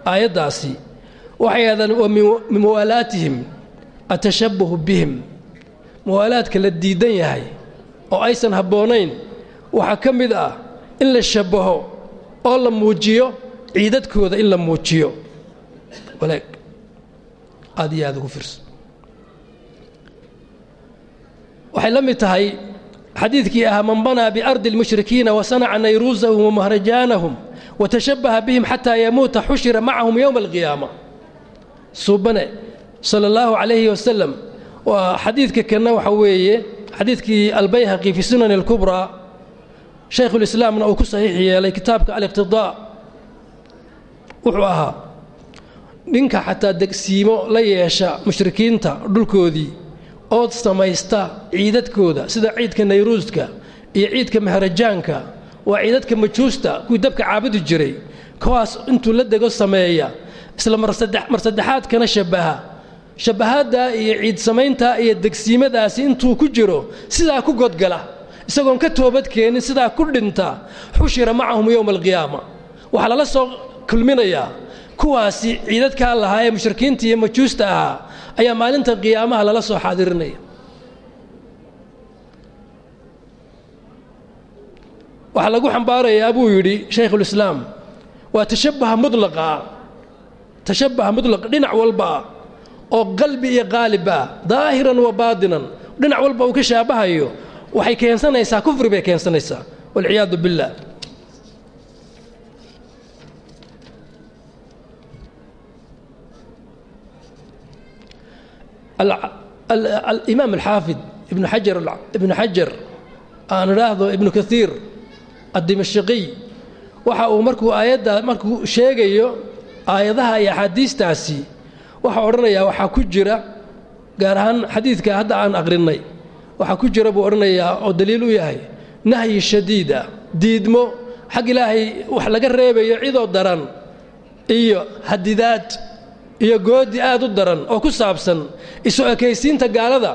aayaddaasi waxay ahdaan wa min muwaalaatihim atashabbuhu bihim muwaalaadka la diidan yahay oo aysan habboonayn waxaa ka mid ah in la shabbaho oo la muujiyo ciidadkooda in la muujiyo. Walaag. Aad iyo aad ugu fiirso. Waxay la mid tahay xadiidkii ahaa man banaa biardi اlmushrikiina wasanaca nayruusahum wamahrajaanahum watashabbaha bihim xataa yamuuta xushira macahum yowma alqiyaama. Suubane sala اllahu calayhi wasalam waa xadiidka kana waxa weeye xadiidkii albayhaqi fi sunani اlkubraa shaykhulislaamna uu ku saxiix yeelay kitaabka aliqtidaa wuxuu ahaa ninka xataa degsiimo la yeesha mushrikiinta dhulkoodii ood samaysta ciidadkooda sida ciidka nayruuska iyo ciidka mahrajaanka waa ciidadka majuusta kuwii dabka caabudi jiray kuwaas intuu la dego sameeya isla mar saddexaadkana shabbaha shabbahaaddaa iyo ciid samayntaa iyo degsiimadaasi intuu ku jiro sidaa ku godgala. Isagoon ka toobadkeenin sidaa ku dhinta. Xushira macahum yowma alqiyaama waxaa lala soo kulminayaa. Kuwaasi ciidadkaa lahaa ee mushrikiinta iyo majuusta ahaa ayaa maalinta qiyaamaha lala soo xaadirinaya. Waxaa lagu xambaarayaa buu yidhi shaykhulislaam waa tashabbaha mudlaqa ah tashabbaha mudlaqa dhinac walba. ah oo qalbi iyo qaalib ah daahiran wa baadinan. Dhinac walba uu ka shaabahayo waxay keensanaysaa kufri bay keensanaysaa. Walciyaadu billaah alimaam alxaafid ibnu xajar ibnu xajar aan idhaahdo ibnu kaiir addimashqiy waxa uu markuu aayadda markuu sheegayo aayadaha iyo axaadiistaasi waxaa odhanayaa waxaa ku jira gaar ahaan xadiidka hadda aan aqrinay. Waxaa ku jira buu odhanayaa oo daliil u yahay. Nahyi shadiida diidmo xag ilaahay wax laga reebayo cidoo daran iyo hadidaad iyo goodi aad u daran oo ku saabsan isu ekaysiinta gaalada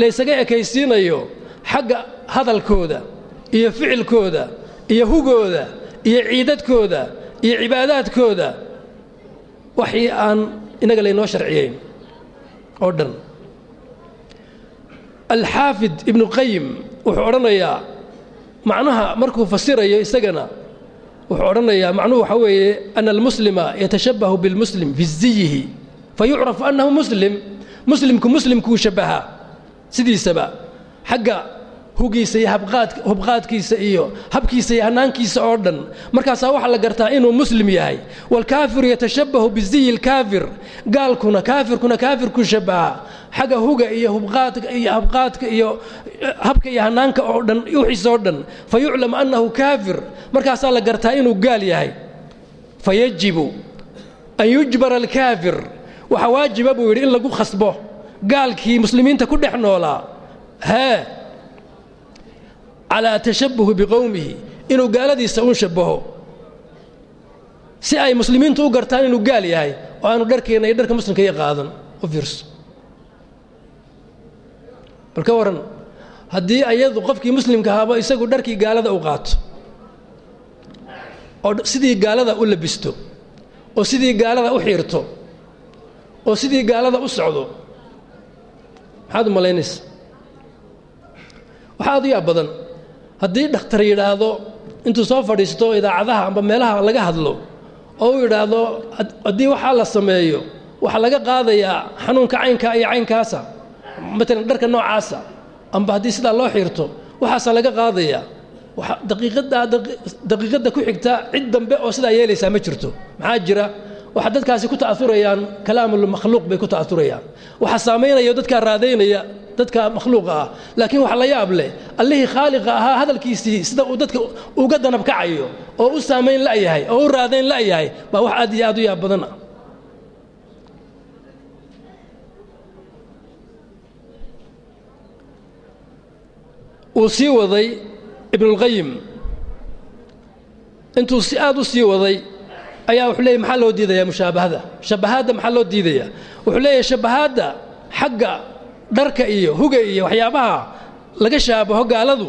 laysaga ekaysiinayo xagga hadalkooda iyo ficilkooda iyo hugooda iyo ciidadkooda iyo cibaadaadkooda. Waxii aan inaga laynoo sharciyeyn oo dhan. Alxaafid ibnu qayim wuxuu odhanayaa macnaha markuu fasirayo isagana wuxuu odhanayaa macnuhu waxaa weeye ana almuslima yatashabbahu bilmuslim fi ziyihi fayucrafu annahu muslim muslimku muslimkuu shabbahaa. Sidiisaba xagga hugiisa iyo hubqaadkiisa iyo habkiisa iyo hanaankiisa oo dhan. Markaasaa waxaa la gartaa inuu muslim yahay. Waalkaafiru yatashabbahu biziyi lkaafir gaalkuna kaafirkuna kaafirkuu shabbahaa xagga huga iyo hubqaadka iyo habqaadka iyo habka iyo hanaanka oo dhan wixiisa dhan. Fa annahu kaafir. Markaasaa la gartaa inuu gaal yahay. Fayajibu an yujbara alkaafir waxaa waajiba buu yidhi in lagu khasbo. Gaalkii muslimiinta ku dhex noolaa. Hee calaa tashabbuhi biqowmihi inuu gaaladiisa un shabbaho si ay muslimiintu u gartaan inuu gaal yahay oo aanu dharkeenna iyo dharka muslimka iyo qaadan u fiirso bal ka warran haddii ayadu qofkii muslimka ahaaba isagu dharkii gaalada u qaato oo sidii gaalada u labisto oo sidii gaalada u xiirto oo sidii gaalada u socdo maxaad u malaynaysa waxaa yaab badan haddii dhakhtar yidhaahdo intuu soo fadhiisto idaacadaha amba meelaha laga hadlo oo uu yidhaahdo haddii waxaa la sameeyo waxaa laga qaadayaa xanuunka caynkaa iyo caynkaasa matalan dharka noocaasa amba haddii sidaa loo xiirto waxaasaa laga qaadayaa daqiiqadda ku xigta cid dambe oo sidaa yeelaysaa ma jirto. Maxaa jira waxaa dadkaasi ku ta'aurayaan kalaamul makhluuq bay ku ta'aurayaan waxaa saamaynaya dadkaa raadaynaya dadka makhluuqa ah. Laakiin wax la yaab leh allihii khaaliqa ahaa hadalkiisii sida uu dadka uga danab kacayo oo u saamayn la'yahay oo u raadayn la'yahay baa wax aad iyo aad u yaab badan ah uu sii waday ibnulqayim intuu si aad u sii waday ayaa wuxuu leeyay maxaa loo diidayaa mushaabahada? Shabahaadda maxaa loo diidayaa? Wuxuu leeyahay shabahaadda xagga dharka iyo huga iyo waxyaabaha laga shaabaho gaaladu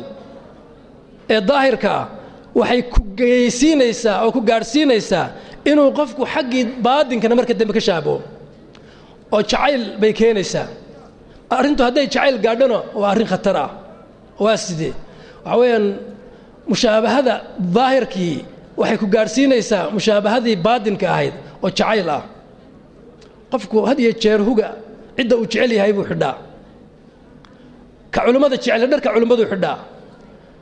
ee daahirka ah waxay ku geysiinaysaa oo ku gaadhsiinaysaa inuu qofku xaggii baadinkana marka dambe ka shaabaho oo jacayl bay keenaysaa. Arrintu hadday jacayl gaadhona waa arrin khatar ah. Waa sidee? Waxa weeyaan mushaabahada daahirkii waxay ku gaadhsiinaysaa mushaabahadii baadinka ahayd oo jacayl ah. Qofku had iyo jeer huga cidda uu jecel yahay buu xidhaa. Ka culimmada jecel dharka culimmadu xidhaa.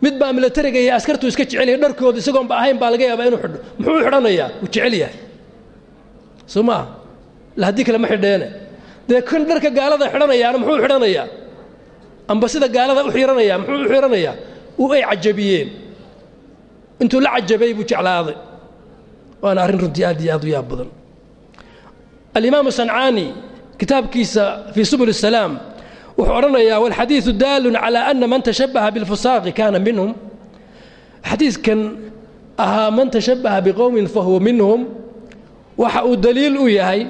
Mid baa milatariga iyo askartuu iska jecel yahay dharkooda isagoonba ahayn baa laga yaabaa inuu xidho. Muxuu xidhanayaa? Uu jecel yahay. Soo maa la haddii kale ma xidheene. Dee kan dharka gaalada xidhanayaana muxuu xidhanayaa? Amba gaalada u xiranaya muxuu u xiranayaa uu ay cajabiyeen intuu la cajabay buu jeclaaday waana arrin runtii aad iyo aad u yaab badan alimaamu sancaani kitaabkiisa fii subul الsalaam wuxuu odhanayaa walxadiidu daalun calaa ana man tashabaha biاlfusaaqi kaana minhum xadiidkan ahaa man tashabaha biqowmin fahuwa minhum waxa uu daliil u yahay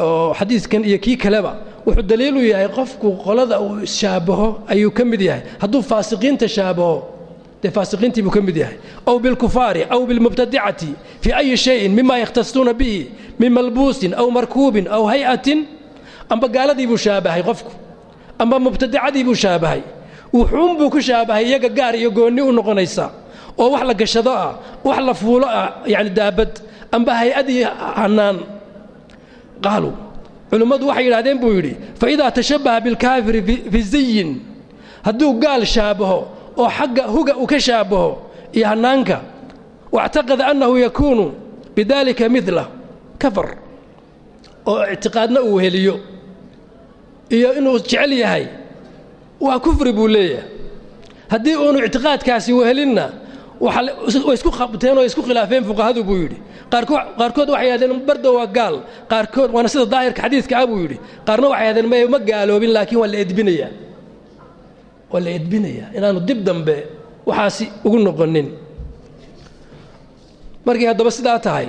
oo xadiidkan iyo kii kaleba wuxuu daliil u yahay qofku qolada uu shaabaho ayuu ka mid yahay hadduu faasiqiinta shaabaho dee faasiqiintii buu ka mid yahay. Aw bilkufaari aw bilmubtadicati fii ayi shayin mima yakhtasuuna bihi min malbuusin aw markuubin aw hay'atin amba gaaladii buu shaabahay qofku amba mubtadicadii buu shaabahay. Wuxuunbuu ku shaabahay iyaga gaar iyo goonni u noqonaysa oo wax la gashado ah wax la fuulo ah yacni daabad amba hay'adii hanaan qaaluu culimmadu waxay yidhahdeen buu yidhi faidaa tashabbaha bilkaafiri fi ziyin hadduu gaal shaabaho oo xagga huga uu ka shaabaho iyo hannaanka waاctaqada annahu yakuunu bidalika midlah kafar oo ictiqaadna uu heliyo. Iyo inuu jecel yahay waa kufri buu leeyahay. Haddii uunu ictiqaadkaasi wehelinna way isku qabteen oo isku khilaafeen fuqahadu buu yidhi. Qaarkood waxay yidhahdeen bardo waa gaal. Qaarkood waana sida daahirka xadiidka ah buu yidhi. Qaarna waxay yidhahdeen ma gaaloobin laakiin waa la waa la edbinayaa inaanu dib dambe waxaasi ugu noqonin. Markii haddaba sidaa tahay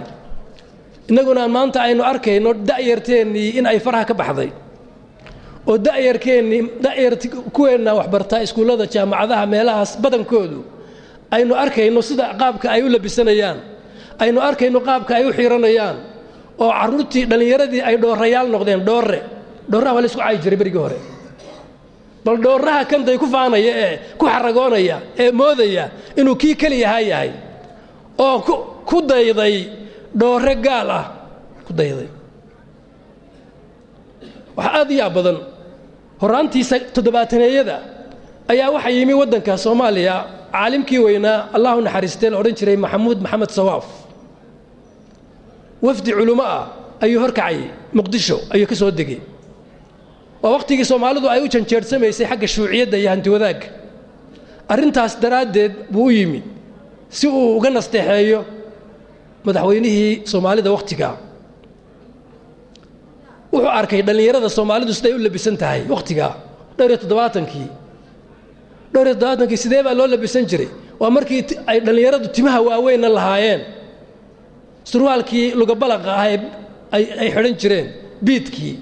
innaguna maanta aynu arkayno da'yarteennii in ay faraha ka baxday. Oo da'yarkeennii da'yarti kuweenna waxbartaa iskuullada jaamacadaha meelahaas badankoodu aynu arkayno sida qaabka ay u labisanayaan aynu arkayno qaabka ay u xiiranayaan oo carruurtii dhallinyaradii ay dhoorrayaal noqdeen dhoorre dhoorraha waa la isku caayi jiray berigii hore bal dhoorraha kanday ku faanaya ee ku xaragoonaya ee moodaya inuu kii keliyahaa yahay oo ku dayday dhoorre gaal ah ku dayday. Waxaa aad iyaa badan. Horraantiisa toddobaataneeyada ayaa waxaa yimi waddanka soomaaliya caalimkii weynaa allahu naxariistee la odhan jiray maxamuud maxamed sawaaf. Wafdi culummo ah ayuu horkacayay muqdisho ayuu ka soo degay waa wakhtigii soomaalidu ay u janjeersamaysay xagga shuuciyadda iyo hantiwadaagga arrintaas daraaddeed buu u yimi si uu uga nasteexeeyo madaxweynihii soomaalida wakhtigaa wuxuu arkay dhallinyarada soomaalidu siday u labisan tahay wakhtigaa dhowr toddobaatankii. Dhowr toddobaatankii sidee baa loo labisan jiray? Waa markii ay dhallinyaradu timaha waaweynna lahaayeen. Surwaalkii lugabalaqa ah ay xidhan jireen biidkii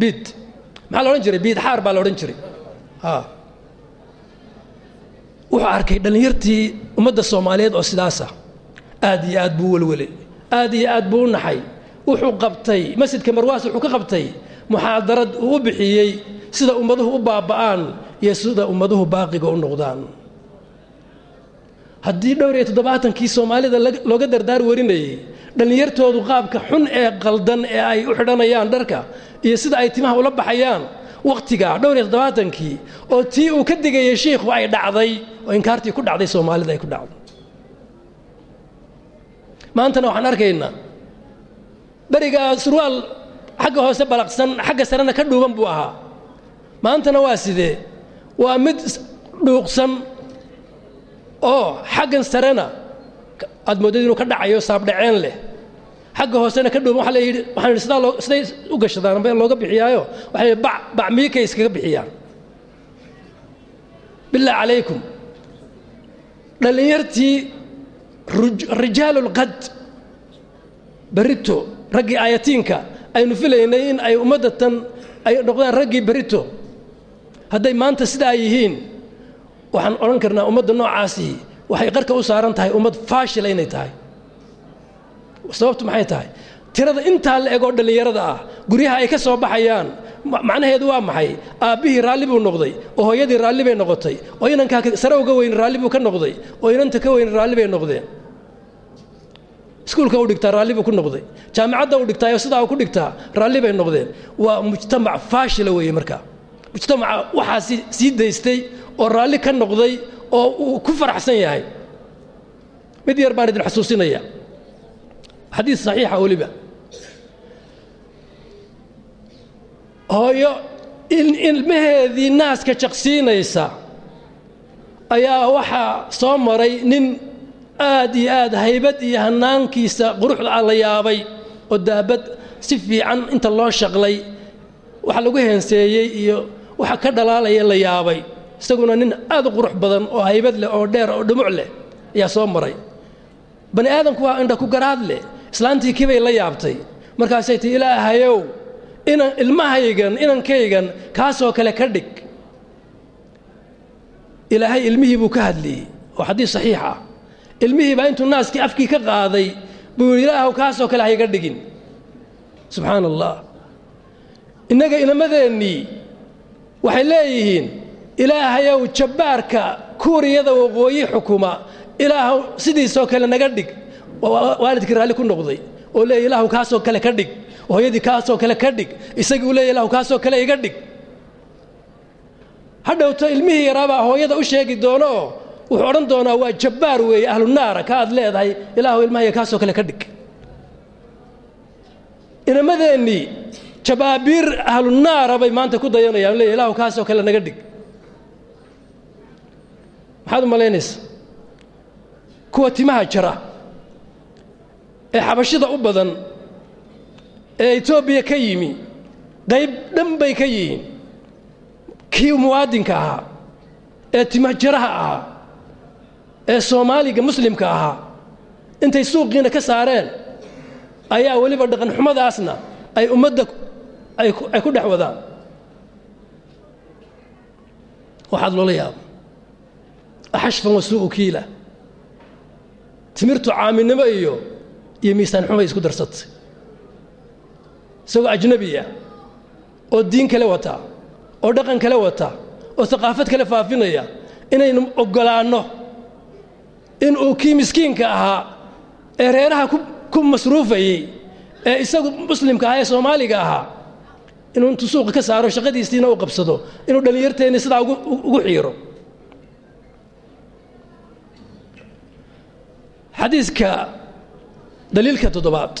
biid maxaa la odhan jiray? Biid xaar baa la odhan jiray. Wuxuu arkay dhallinyartii ummadda soomaaliyeed oo sidaasa aad iyo aad buu welwelay. Aad iyo aad buu u naxay. Wuxuu qabtay masjidka marwaas wuxuu ka qabtay muxaadarad uu u bixiyey sida ummaduhu u baaba'aan iyo sida ummaduhu baaqiga u noqdaan haddii dhowr iyo toddobaatankii soomaalida looga dardaar warinayey dhallinyartoodu qaabka xun ee qaldan ee ay u xidhanayaan dharka iyo sida ay timaha ula baxayaan wakhtigaa dhowr iyo toddobaatankii oo tii uu ka digayay shiikhu ay dhacday oo inkaartii ku dhacday soomaalida ay ku dhacday. Maantana waxaan arkaynaa berigaa surwaal xagga hoose balaqsan xagga sarena ka dhuuban buu ahaa. Maantana waa sidee? Waa mid dhuuqsan oo xaggan sarena aad moodad inuu ka dhacayo saabdhaceen leh. Xagga hoosena ka dhuuban waa la yidhi waxaan yidhi sidaa loo siday u gashadaan amba looga bixiyaayo. Waxaa yidhi bac bac miikay iskaga bixiyaan? Billah calaykum. Dhallinyartii rijaalulqad berito raggii aayatiinka aynu filaynay in ay ummadda tan ay noqdaan raggii berito hadday maanta sidaa yihiin waxaan odhan karnaa ummadda noocaasii waxay qarka u saaran tahay ummad faashila inay tahay. Sababtu maxay tahay? Tirada intaa la egoo dhallinyarada ah guryaha ay ka soo baxayaan macnaheedu waa maxay? Aabbihii raalli buu noqday oo hooyadii raalli bay noqotay oo inankaa sare uga weyn raalli buu ka noqday oo inanta ka weyn raalli bay noqdeen. Iskuulka u dhigtaa raalli buu ku noqday. Jaamicadda u dhigtaayo sidaa u ku dhigtaa raalli bay noqdeen. Waa mujtamac faashila weeye markaa mujtamaca waxaa sii daystay oo raalli ka noqday oo uu ku faraxsan yahay. Mid yar baan idin xusuusinaya xadiis saxiixa weliba. Hooyo ilmaheedii naaska jaqsiinaysa ayaa waxaa soo maray nin aad iyo aad haybad iyo hanaankiisa quruxda ah la yaabay oo daabad si fiican inta loo shaqlay. Waxa lagu heenseeyey iyo waxa ka dhalaalaya la yaabay isaguna nin aad u qurux badan oo haybad leh oo dheer oo dhumuc leh ayaa soo maray. Bani aadamku waa indha ku garaad leh islaantii kibay la yaabtay. Markaasay tii ilaahayow inan ilmahaygan inankaygan kaasoo kale ka dhig. Ilaahay ilmihii buu ka hadliyey oo xadiis saxiix ah. Ilmihii baa intuu naaskii afkii ka qaaday buu yidhi ilaahow kaasoo kale hayga dhigin. Subxaana allah innaga inamadeenii waxay leeyihiin ilaahayow jabbaarka kuuriyada waqooyi xukuma. Ilaahow sidiisoo kale naga dhig. Waalidkii raalli ku noqday oo leeya ilaahu kaasoo kale ka dhig. Hooyadii kaasoo kale ka dhig. Isagii uu leeya ilaahu kaasoo kale iga dhig. Hadhowto ilmihii yaraabaa hooyada u sheegi doono oo wuxuu odhan doonaa waa jabbaar weeye ahlu naara ka aad leedahay. Ilaahu ilmahayga kaasoo kale ka dhig. Inamadeenii jabaabiir ahlu naara bay maanta ku dayanayaan leeya ilaahu kaasoo kale naga dhig. Maxaad u malaynaysa? Kuwa timaha jara ee xabashida u badan ee etoobiya ka yimi qayb dhan bay ka yihiin. Kii muwaadinka ahaa ee timajaraha ahaa ee soomaaliga muslimka ahaa intay suuqiina ka saareen ayaa weliba dhaqanxumadaasna ay ummadda ay ku dhex wadaan. Waxaad loola yaaba axashfan wa suu'u kiila timirtu caaminimo iyo iyo miisaan xumay isku darsatay isagoo ajnabiya oo diin kale wata oo dhaqan kale wata oo haqaafad kale faafinaya inaynu oggolaanno inuu kii miskiinka ahaa ee reeraha ku masruufayey ee isagu muslimka ahaa ee soomaaliga ahaa inuu intuu suuqa ka saaro shaqadiisiina u qabsado inuu dhallinyarteenni sidaa ugu xiiro xadiiska daliilka toddobaad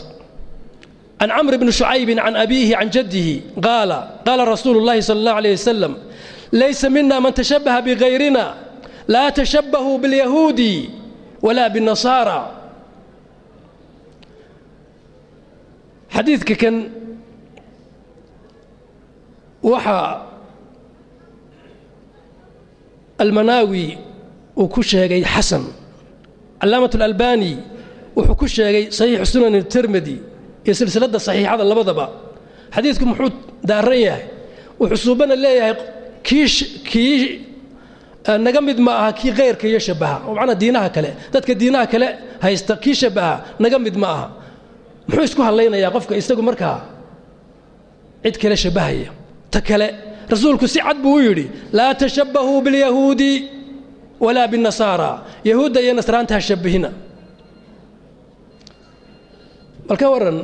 can camr bni shucaybin can abiihi can jaddihi qaala qaala rasuulu اllahi sala اllahu alayh wasalam laysa mina man tashabbaha bigayrina laa tashabbahuu biاlyahuudi walaa biاnnasaara xadiidka kan waxaa almanaawi uu ku sheegay xasan. Calaamat alalbani wuxuu ku sheegay saxiixu sunan tirmidi iyo silsiladda saxiixada labadaba. Xadiidku muxuu daaran yahay wuxuu suubana leeyahay kii kii naga mid ma aha kii khayrka iyo shabaha macnaa diinaha kale. Dadka diinaha kale haysta kii shabaha naga mid ma aha. Muxuu isku hadlaynayaa qofka isagu markaa cid kale shabahaya ta rasuulku si cad buu u yidhi laa tashabbahuu bilyahuudi walaa binnasaara. Yahuudda iyo nasraanta ha shabbihina. Bal ka waran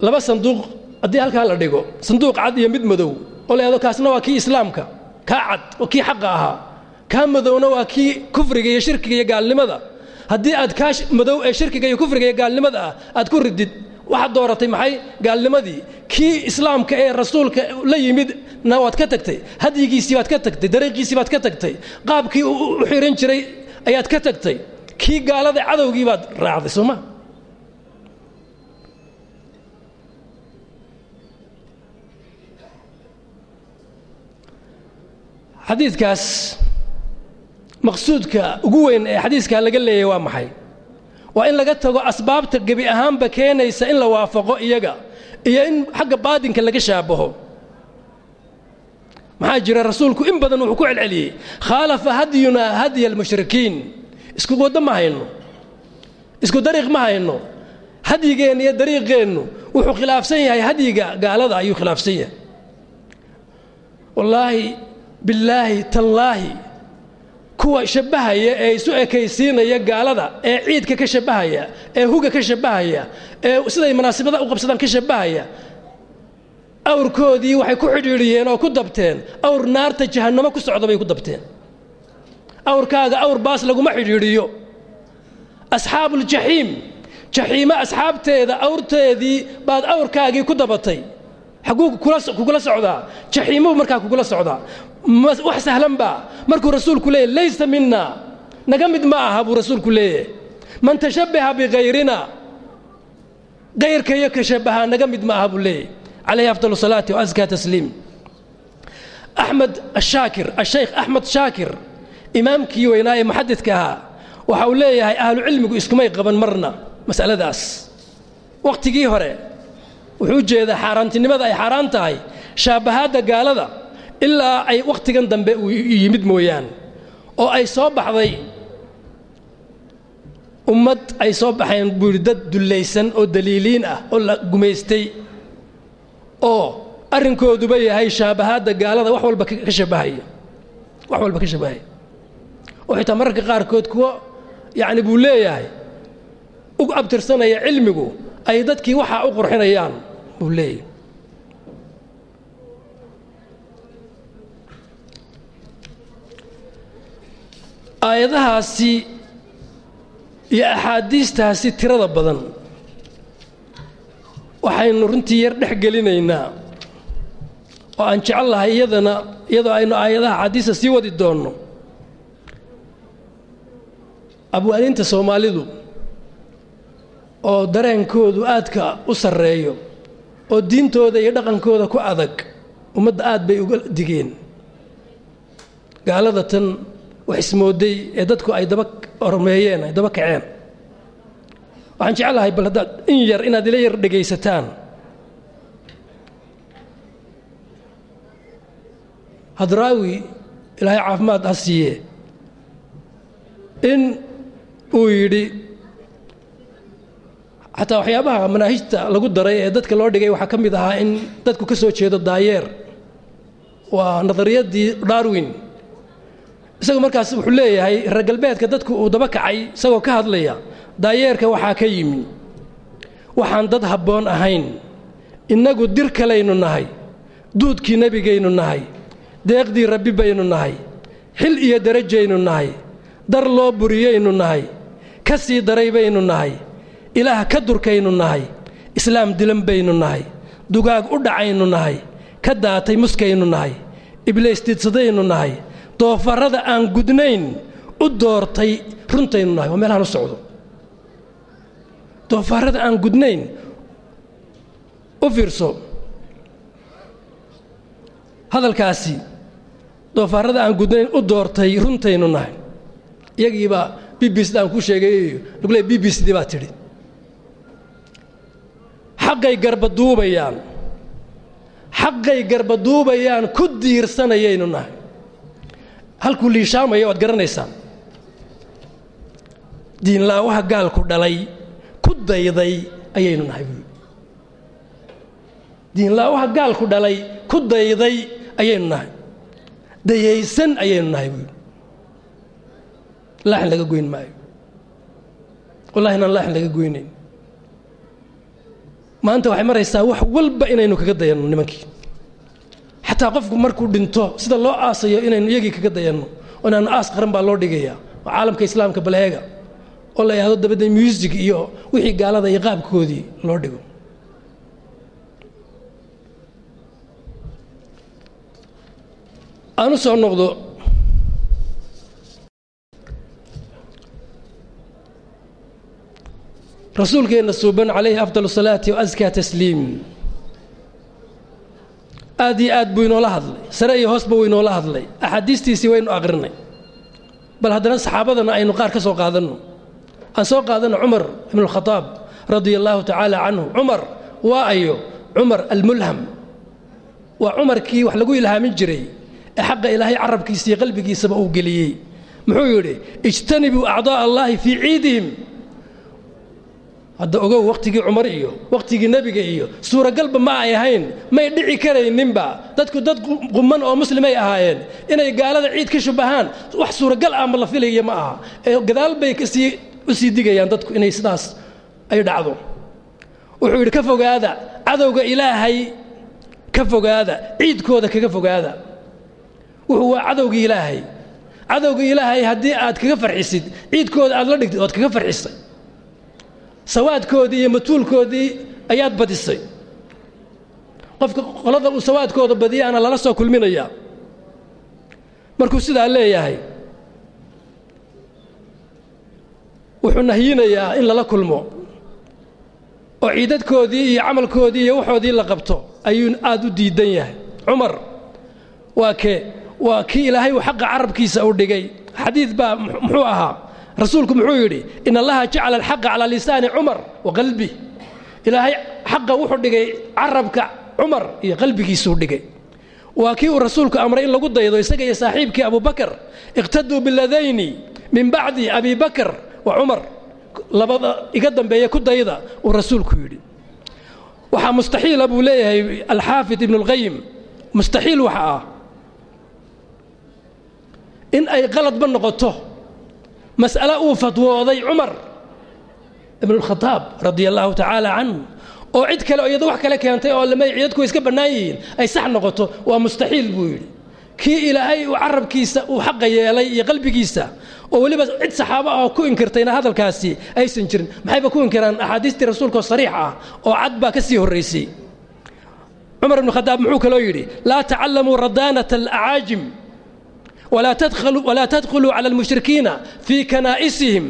laba sanduuq haddii halkaa la dhigo sanduuq cad iyo mid madow oo la kaasna waa kii islaamka kaa cad oo kii xaqa ahaa kaa madowna waa kii kufriga iyo shirkiga iyo gaalnimada. Haddii aad kaa madow ee shirkiga iyo kufriga iyo gaalnimada ah aad ku ridid waxaad dooratay maxay? Gaalnimadii. Kii islaamka ee rasuulka la yimid na waad ka tagtay. Hadyigiisii baad ka tagtay dariiqiisii baad ka tagtay. Qaabkii u xiran jiray ayaad ka tagtay. Kii gaalada cadowgii baad raacday sooma xadiidkaas maqsuudka ugu weyn ee xadiiskaa laga leeyahy waa maxay waa in laga tago asbaabta gebi ahaanba keenaysa in la waafaqo iyaga iyo in xagga baadinka laga shaabaho. Maxaa jira rasuulku in badan wuxuu ku celceliyey khaalafa hadyunaa hadya almushrikiin. Isku waddo ma hayno. Isku dariiq ma hayno. Hadyigeenna iyo dariiqeennu wuxuu khilaafsan yahay hadyiga gaalada ayuu khilaafsan yahay. Wallaahi billaahi tallaahi kuwa shabbahaya ee isu ekaysiinaya gaalada ee ciidka ka shabbahaya ee huga ka shabbahaya ee siday munaasibada u qabsadaan ka shabbahaya awrkoodii waxay ku xidhiidhiyeen oo ku dabteen awr naarta jahannamo ku socda bay ku dabteen. Awrkaaga awr baas laguma xidhiidhiyo. Asxaabuuljaxiim jaxiimo asxaabteeda awrteedii baad awrkaagii ku dabatay. Xaguu kugula socdaa. Jaxiimuu markaa kugula socdaa wax sahlan baa markuu rasuulku leeyahy laysa mina naga mid ma aha buu rasuulku leeyahy man tashabbaha bikayrina kayrkayo ka shabahaa naga mid ma aha buu leeyahy calayhi afdal salaati wa askaa tasliim. Axmed ashaakir ashaykh axmed shaakir imaamkii weynaa ee muxadidka ahaa waxa uu leeyahay ahlu cilmigu iskumay qaban marna mas'aladaas. Wakhtigii hore wuxuu jeedaa xaaraantinimada ay xaaraan tahay shaabbahaadda gaalada ilaa ay wakhtigan dambe uu yimid mooyaan oo ay soo baxday. Ummad ay soo baxeen buuri dad dullaysan oo daliiliin ah oo la gumaystay oo arrinkooduba yahay shaabahaadda gaalada wax walba ka shabbahaya wax walba ka shabbahaya oo xitaa mararka qaarkood kuwo yacni buu leeyahay u abtirsanaya cilmigu ay dadkii waxaa u qurxinayaan buu leeyahay aayadahaasi iyo axaadiistaasi tirada badan. Waxaynu runtii yar dhex gelinaynaa oo aan jecel lahay iyadana iyadoo aynu aayadaha axaadiista sii wadi doonno. Abwaaniinta soomaalidu oo dareenkoodu aadka u sarreeyo oo diintooda iyo dhaqankooda ku adag ummadda aad bay uga digeen. Gaalada tan wax ismooday ee dadku ay daba ormeeyeen ay daba kaceen. Waxaan jeclahay bal haddaad in yar inaad ila yar dhegaysataan. Hadraawi ilaahay caafimaad ha siiye in uu yidhi xataa waxyaabaha manaahijta lagu daray ee dadka loo dhigay waxaa ka mid ahaa in dadku ka soo jeedo daayeer. Waa nadariyaddii darwin isagoo markaas wuxuu leeyahay reer galbeedka dadku uu daba kacay isagoo ka hadlaya daayeerka waxaa ka yimi. Waxaan dad habboon ahayn. Innagu dir kalaynu nahay. Duudkii nebigaynu nahay. Deeqdii rabbi baynu nahay. Xil iyo derajaynu nahay. Dar loo buriyaynu nahay. Ka sii daray baynu nahay. Ilaah ka durkaynu nahay. Islaam dilan baynu nahay. Dugaag u dhacaynu nahay. Ka daatay muskaynu nahay. Ibliis didsadaynu nahay doofarrada aan gudnayn u doortay runtaynu nahay waa meelahaan u socdo. Doofaarrada aan gudnayn u fiirso. Hadalkaasi doofaarrada aan gudnayn u doortay runtaynu nahay. Iyagiibaa b b da aan ku sheegay lagu leey b b dii baa tidhi. Xaqay garbaduubayaan xaqay garbaduubayaan ku diirsanayaynu nahay halkuu liishaamaya waad garanaysaan. Diinlaawaha gaalku dhalay ku dayday ayaynu nahay buui diinlaawaha gaalku dhalay ku dayday ayaynu nahay. Dayaysan ayaynu nahay buui laaxin laga goyn maayo. Wallahi inaan laaxin laga goynayn. Maanta waxay maraysaa wax walba inaynu kaga dayanno nimankii xataa qofku markuu dhinto sida loo aasayo inaynu iyagii kaga dayanno inaanu aas qaran baa loo dhigaya oo caalamka islaamka baleega oo la yidhahdo dabadda muusig iyo wixii gaalada iyo qaabkoodii loo dhigo. Aan u soo noqdo rasuulkeenna suuban calayhi afdal salaati waaskaa tasliim aad iyo aad buu inoola hadlay. Sare iyo hoosba wuu inoola hadlay. Axaadiistiisii waynu aqrinay. Bal haddana saxaabadana aynu qaar ka soo qaadanno. Aan soo qaadanno cumar ibnu alkhadaab radia allaahu tacaala canhu. Cumar waa ayo cumar almulham. Waa cumarkii wax lagu ilhaamin jiray ee xaqa ilaahay carabkiisa iyo qalbigiisaba uu geliyey. Muxuu yidhi ijtanibuu acdaa'a allaahi fii ciidihim hadda ogow wakhtigii cumar iyo wakhtigii nebiga iyo suuragalba ma ay ahayn may dhici karayninba dadku dad quman oo muslimay ahaayeen inay gaalada ciid ka shubahaan wax suuragal ah ma la filaya ma aha. Ee gadaal bay ka sii u sii digayaan dadku inay sidaas ay dhacdo. Wuxuu yidhi ka fogaada cadowga ilaahay ka fogaada ciidkooda kaga fogaada. Wuxuu waa cadowgii ilaahay. Cadowga ilaahay haddii aad kaga farxisid ciidkooda aad la dhigtid ood kaga farxisay sawaadkoodii iyo matuulkoodii ayaad badisay. Qofka qolada uu sawaadkooda badiyaana lala soo kulminayaa. Markuu sidaa leeyahay wuxuu nahyinayaa in lala kulmo. Oo ciidadkoodii iyo camalkoodii iyo waxoodii la qabto ayuu aad u diidan yahay. Cumar waa kee? Waa kii ilaahay uu xaqa carabkiisa u dhigay. Xadiid baa muxuu ahaa rasuulku muxuu yidhi in allaha jacala alxaqa calaa lisaani cumar wa qalbi. Ilaahay xaqa wuxuu dhigay carabka cumar iyo qalbigiisuu dhigay. Waa kii uu rasuulku amray in lagu daydo isaga iyo saaxiibkii abubakar iqtaduu biladayni min bacdi abi bakar wa cumar. Labada iga dambeeya ku dayda uu rasuulku yidhi. Waxaa mustaxiila buu leeyahay alxaafid ibnu اlqayim mustaxiil waxa ah in ay qaladba noqoto mas'ale uu fatwooday cumar ibnu اlkhadaab radia allahu tacaala canhu oo cid kale oo iyado wax kale keentay oo ciidadku iska bannaan yihiin ay sax noqoto waa mustaxiil buu yidhi. Kii ilaahay uu carabkiisa uu xaqa yeelay iyo qalbigiisa oo weliba cid saxaabo ah oo ku inkirtayna hadalkaasi aysan jirin maxayba ku inkiraan? Axaadiistii rasuulkaoo sariix ah oo cad baa ka sii horraysay cumar ibnu khadaab walaa tadkhuluu cala almushrikiina fii kanaa'isihim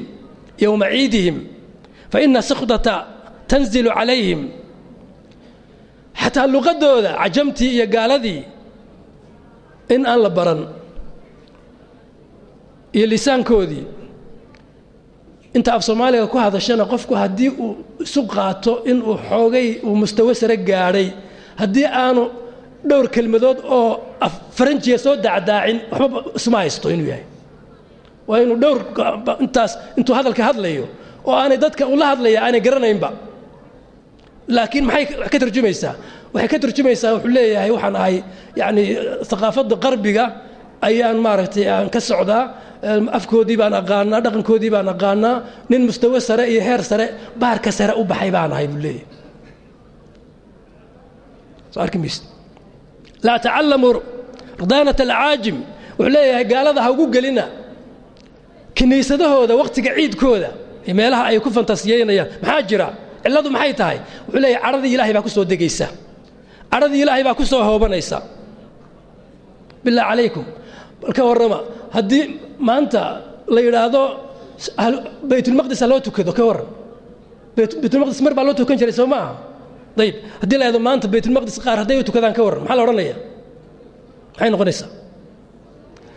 yowma ciidihim faina sikdata tanzilu calayhim xataa luqadooda cajamtii iyo gaaladii in aan la baran iyo lisaankoodii inta af soomaaliga ku hadashana qofku haddii uu isu qaato inuu xoogay uu mustawo sare gaadhay haddii aanu dhowr kelmadood oo faranjiya soo dacdaacin waxba isma haysto inuu yahay. Waa inuu dhowr intaas intuu hadalka hadlayo oo aanay dadka ula hadlaya aanay garanaynba. Laakiin maxay ka tarjumaysaa? Waxay ka tarjumaysaa wuxuu leeyahay waxaan ahay yacni haqaafadda qarbiga ayaan maaragtay aan ka socdaa afkoodii baan aqaanaa dhaqankoodii baan aqaanaa nin mustawo sare iyo heer sare baarka sare u baxay baan ahay buu leeyahay laa tacallamuu radaanat alcaajim wuxuu leeyahay gaalada ugu gelina. Kiniisadahooda wakhtiga ciidkooda iyo meelaha ay ku fantasiyeynayaan maxaa jira? Cilladu maxay tahay? Wuxuu leeyahay cadhadii ilahay baa ku soo degaysa. Cadhadii ilaahay baa ku soo hoobanaysa. Billah calaykum. Bal ka warrama haddii maanta la yidhaahdo baytulmaqdis ha loo tukado ka warran. Baytulmaqdis mar baa loo tukan jiray soo ma aha ayib haddii la yidhahdo maanta baytulmaqdis qaar hadday u tukadaan ka warran maxaa la odhanaya? Maxay noqonaysaa.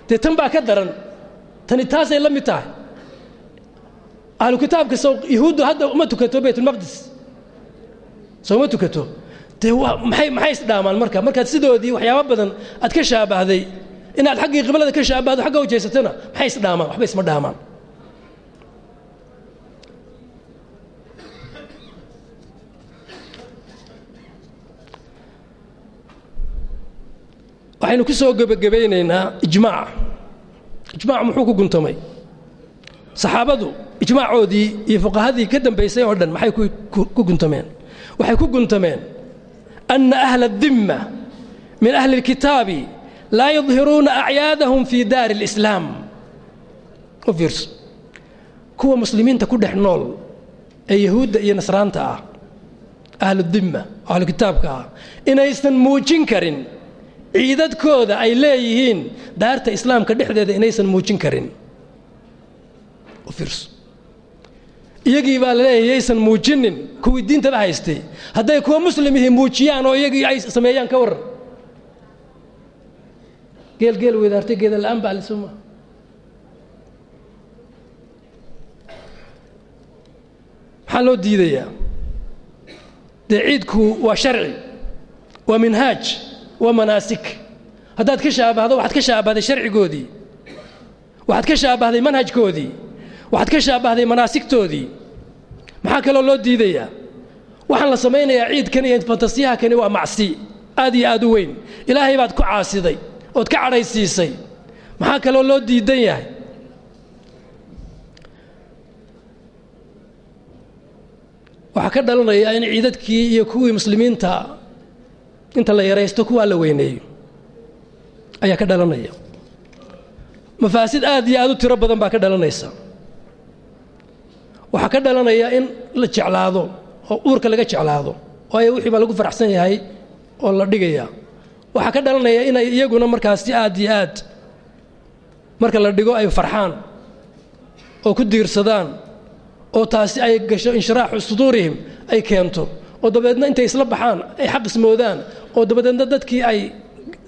Dee tan baa ka daran tani taasay la mid tahay. Ahlu kitaabka sow yahuuddu hadda uma tukato baytulmaqdis soo ma tukato. Dee waa maxay maxay isdhaamaan marka? Markaad sidoodii waxyaabo badan aad ka shaabahday inaad xaggii qiblada ka shaabahdo xagga u jeysatona maxay isdhaamaan? Waxba isma dhaamaan waxaynu ku soo gebagabaynaynaa ijmaaca ijmaac muxuu ku guntamay? Saxaabadu ijmaacoodii iyo fuqahadii ka dambaysay oo dhan maxay ku guntameen? Waxay ku guntameen anna ahla adimma min ahli اlkitaabi laa yudhiruuna acyaadahum fii daari اlislaam u kuwa muslimiinta ku dhex nool ee yahuudda iyo nasraanta ah ahludimma ahlu kitaabka ah inaysan muujin karin ciidadkooda ay leeyihiin daarta islaamka dhexdeeda inaysan muujin karin. Iyagii baa la leeyahay yaysan muujinin kuwii diintaba haystay. Hadday kuwa muslimihii muujiyaan oo iyagii ay sameeyaan ka waran geel geel weydaartay geeda la'aan baa lisuma maxaa loo diidayaa? Dee ciidku waa sharci waa minhaaj waa manaasik. Haddaad ka shaabahdo waxaad ka shaabahday sharcigoodii. Waxaad ka shaabahday manhajkoodii. Waxaad ka shaabahday manaasigtoodii maxaa kaloo loo diidayaa? Waxaan la samaynayaa ciidkan iyo fantasiyahakani waa macsi. Aad iyo aad u weyn. Ilaahay baad ku caasiday ood ka cadhaysiisay. Maxaa kaloo loo diidan yahay? Waxaa ka dhalanaya in ciidadkii iyo kuwii muslimiinta inta la yaraysto kuwaa la weyneeyo ayaa ka dhalanaya. Mafaasid aad iyo aad u tiro badan baa ka dhalanaysa. Waxaa ka dhalanaya in la jeclaado oo uurka laga jeclaado waayo wixii baa lagu faraxsan yahay oo la dhigaya waxaa ka dhalanaya inay iyaguna markaasi aad iyo aad marka la dhigo ay farxaan oo ku diirsadaan oo taasi ay gasho inshiraaxu suduurihim ay keento oo dabeedna intay isla baxaan ay xaq ismoodaan oo dabadeedna dadkii ay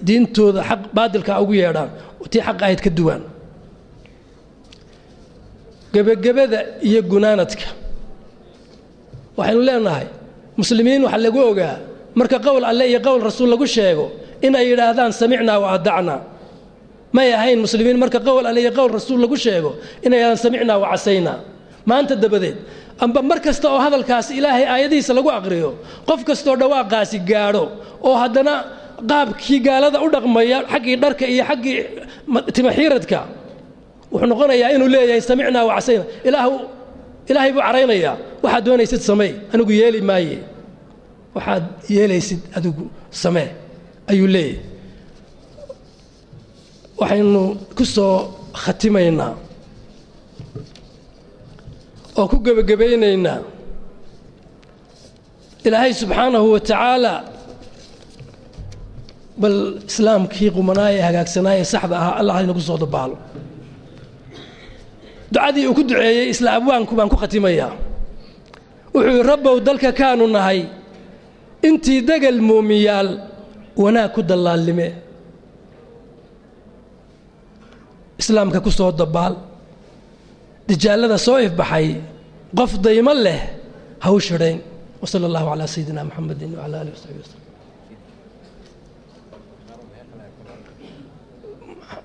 diintooda xaq baadilka ugu yeedhaan tii xaq ahayd ka duwaan. Gebagabada iyo gunaanadka. Waxaynu leenahay muslimiin waxaa lagu ogaa marka qowl alle iyo qowl rasuul lagu sheego in ay yidhaahdaan samicnaa wa adacnaa. May ahayn muslimiin marka qowl alle iyo qowl rasuul lagu sheego inay yidhahdaan samicnaa wa casaynaa. Maanta dabadeed amba mar kasta oo hadalkaasi ilaahay aayadihiisa lagu aqriyo qof kastaoo dhawaaqaasi gaadho oo haddana qaabkii gaalada u dhaqmaya xaggii dharka iyo xaggii timaxiiradka wuxuu noqonayaa inuu leeyahay samicnaa wa casayna. Ilaah ilaahay buu caraynayaa. Waxaad doonaysid samee anigu yeeli maaye. Waxaad yeelaysid adigu samee ayuu leeyahy waxaynu ku soo khatimaynaa oo ku gebagabaynaynaa ilaahay subxaanahu wa tacaala bal islaamkii qumanaa ee hagaagsanaa ee saxda ahaa allah inagu soo dabaalo. Ducadii uu ku duceeyey isla abwaanku baan ku khatimayaa. Wuxuu yidhi rabbow dalka kaanu nahay intii degal muumiyaal wanaag ku dallaalnime. Islaamka ku soo dabaal dijaallada soo ifbaxay qof daymo leh ha u shidhayn wsala allahu calaa sayidina muxamedin wcala alih wasaxbi waslm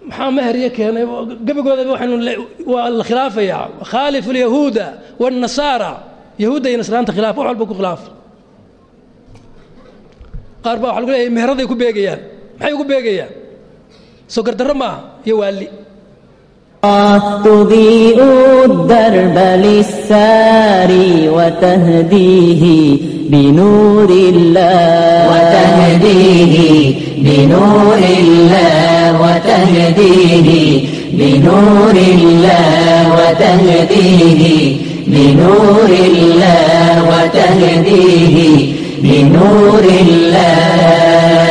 maxaa meheryo keenay? Gebigoodaba waxaynu waa la khilaafayaa khaalif alyahuuda waannasaara yahuudda iyo nasraanta khilaaf wax walba ku khilaaf. Qaar baa waxa lagu leeyahay meheraday ku beegayaan. Maxay ugu beegayaan? Soo gardarro iyo waali تضيء الدرب للساري وتهديه بنور الله وتهديه بنور الله وتهديه بنور الله وتهديه بنور الله وتهديه بنور الله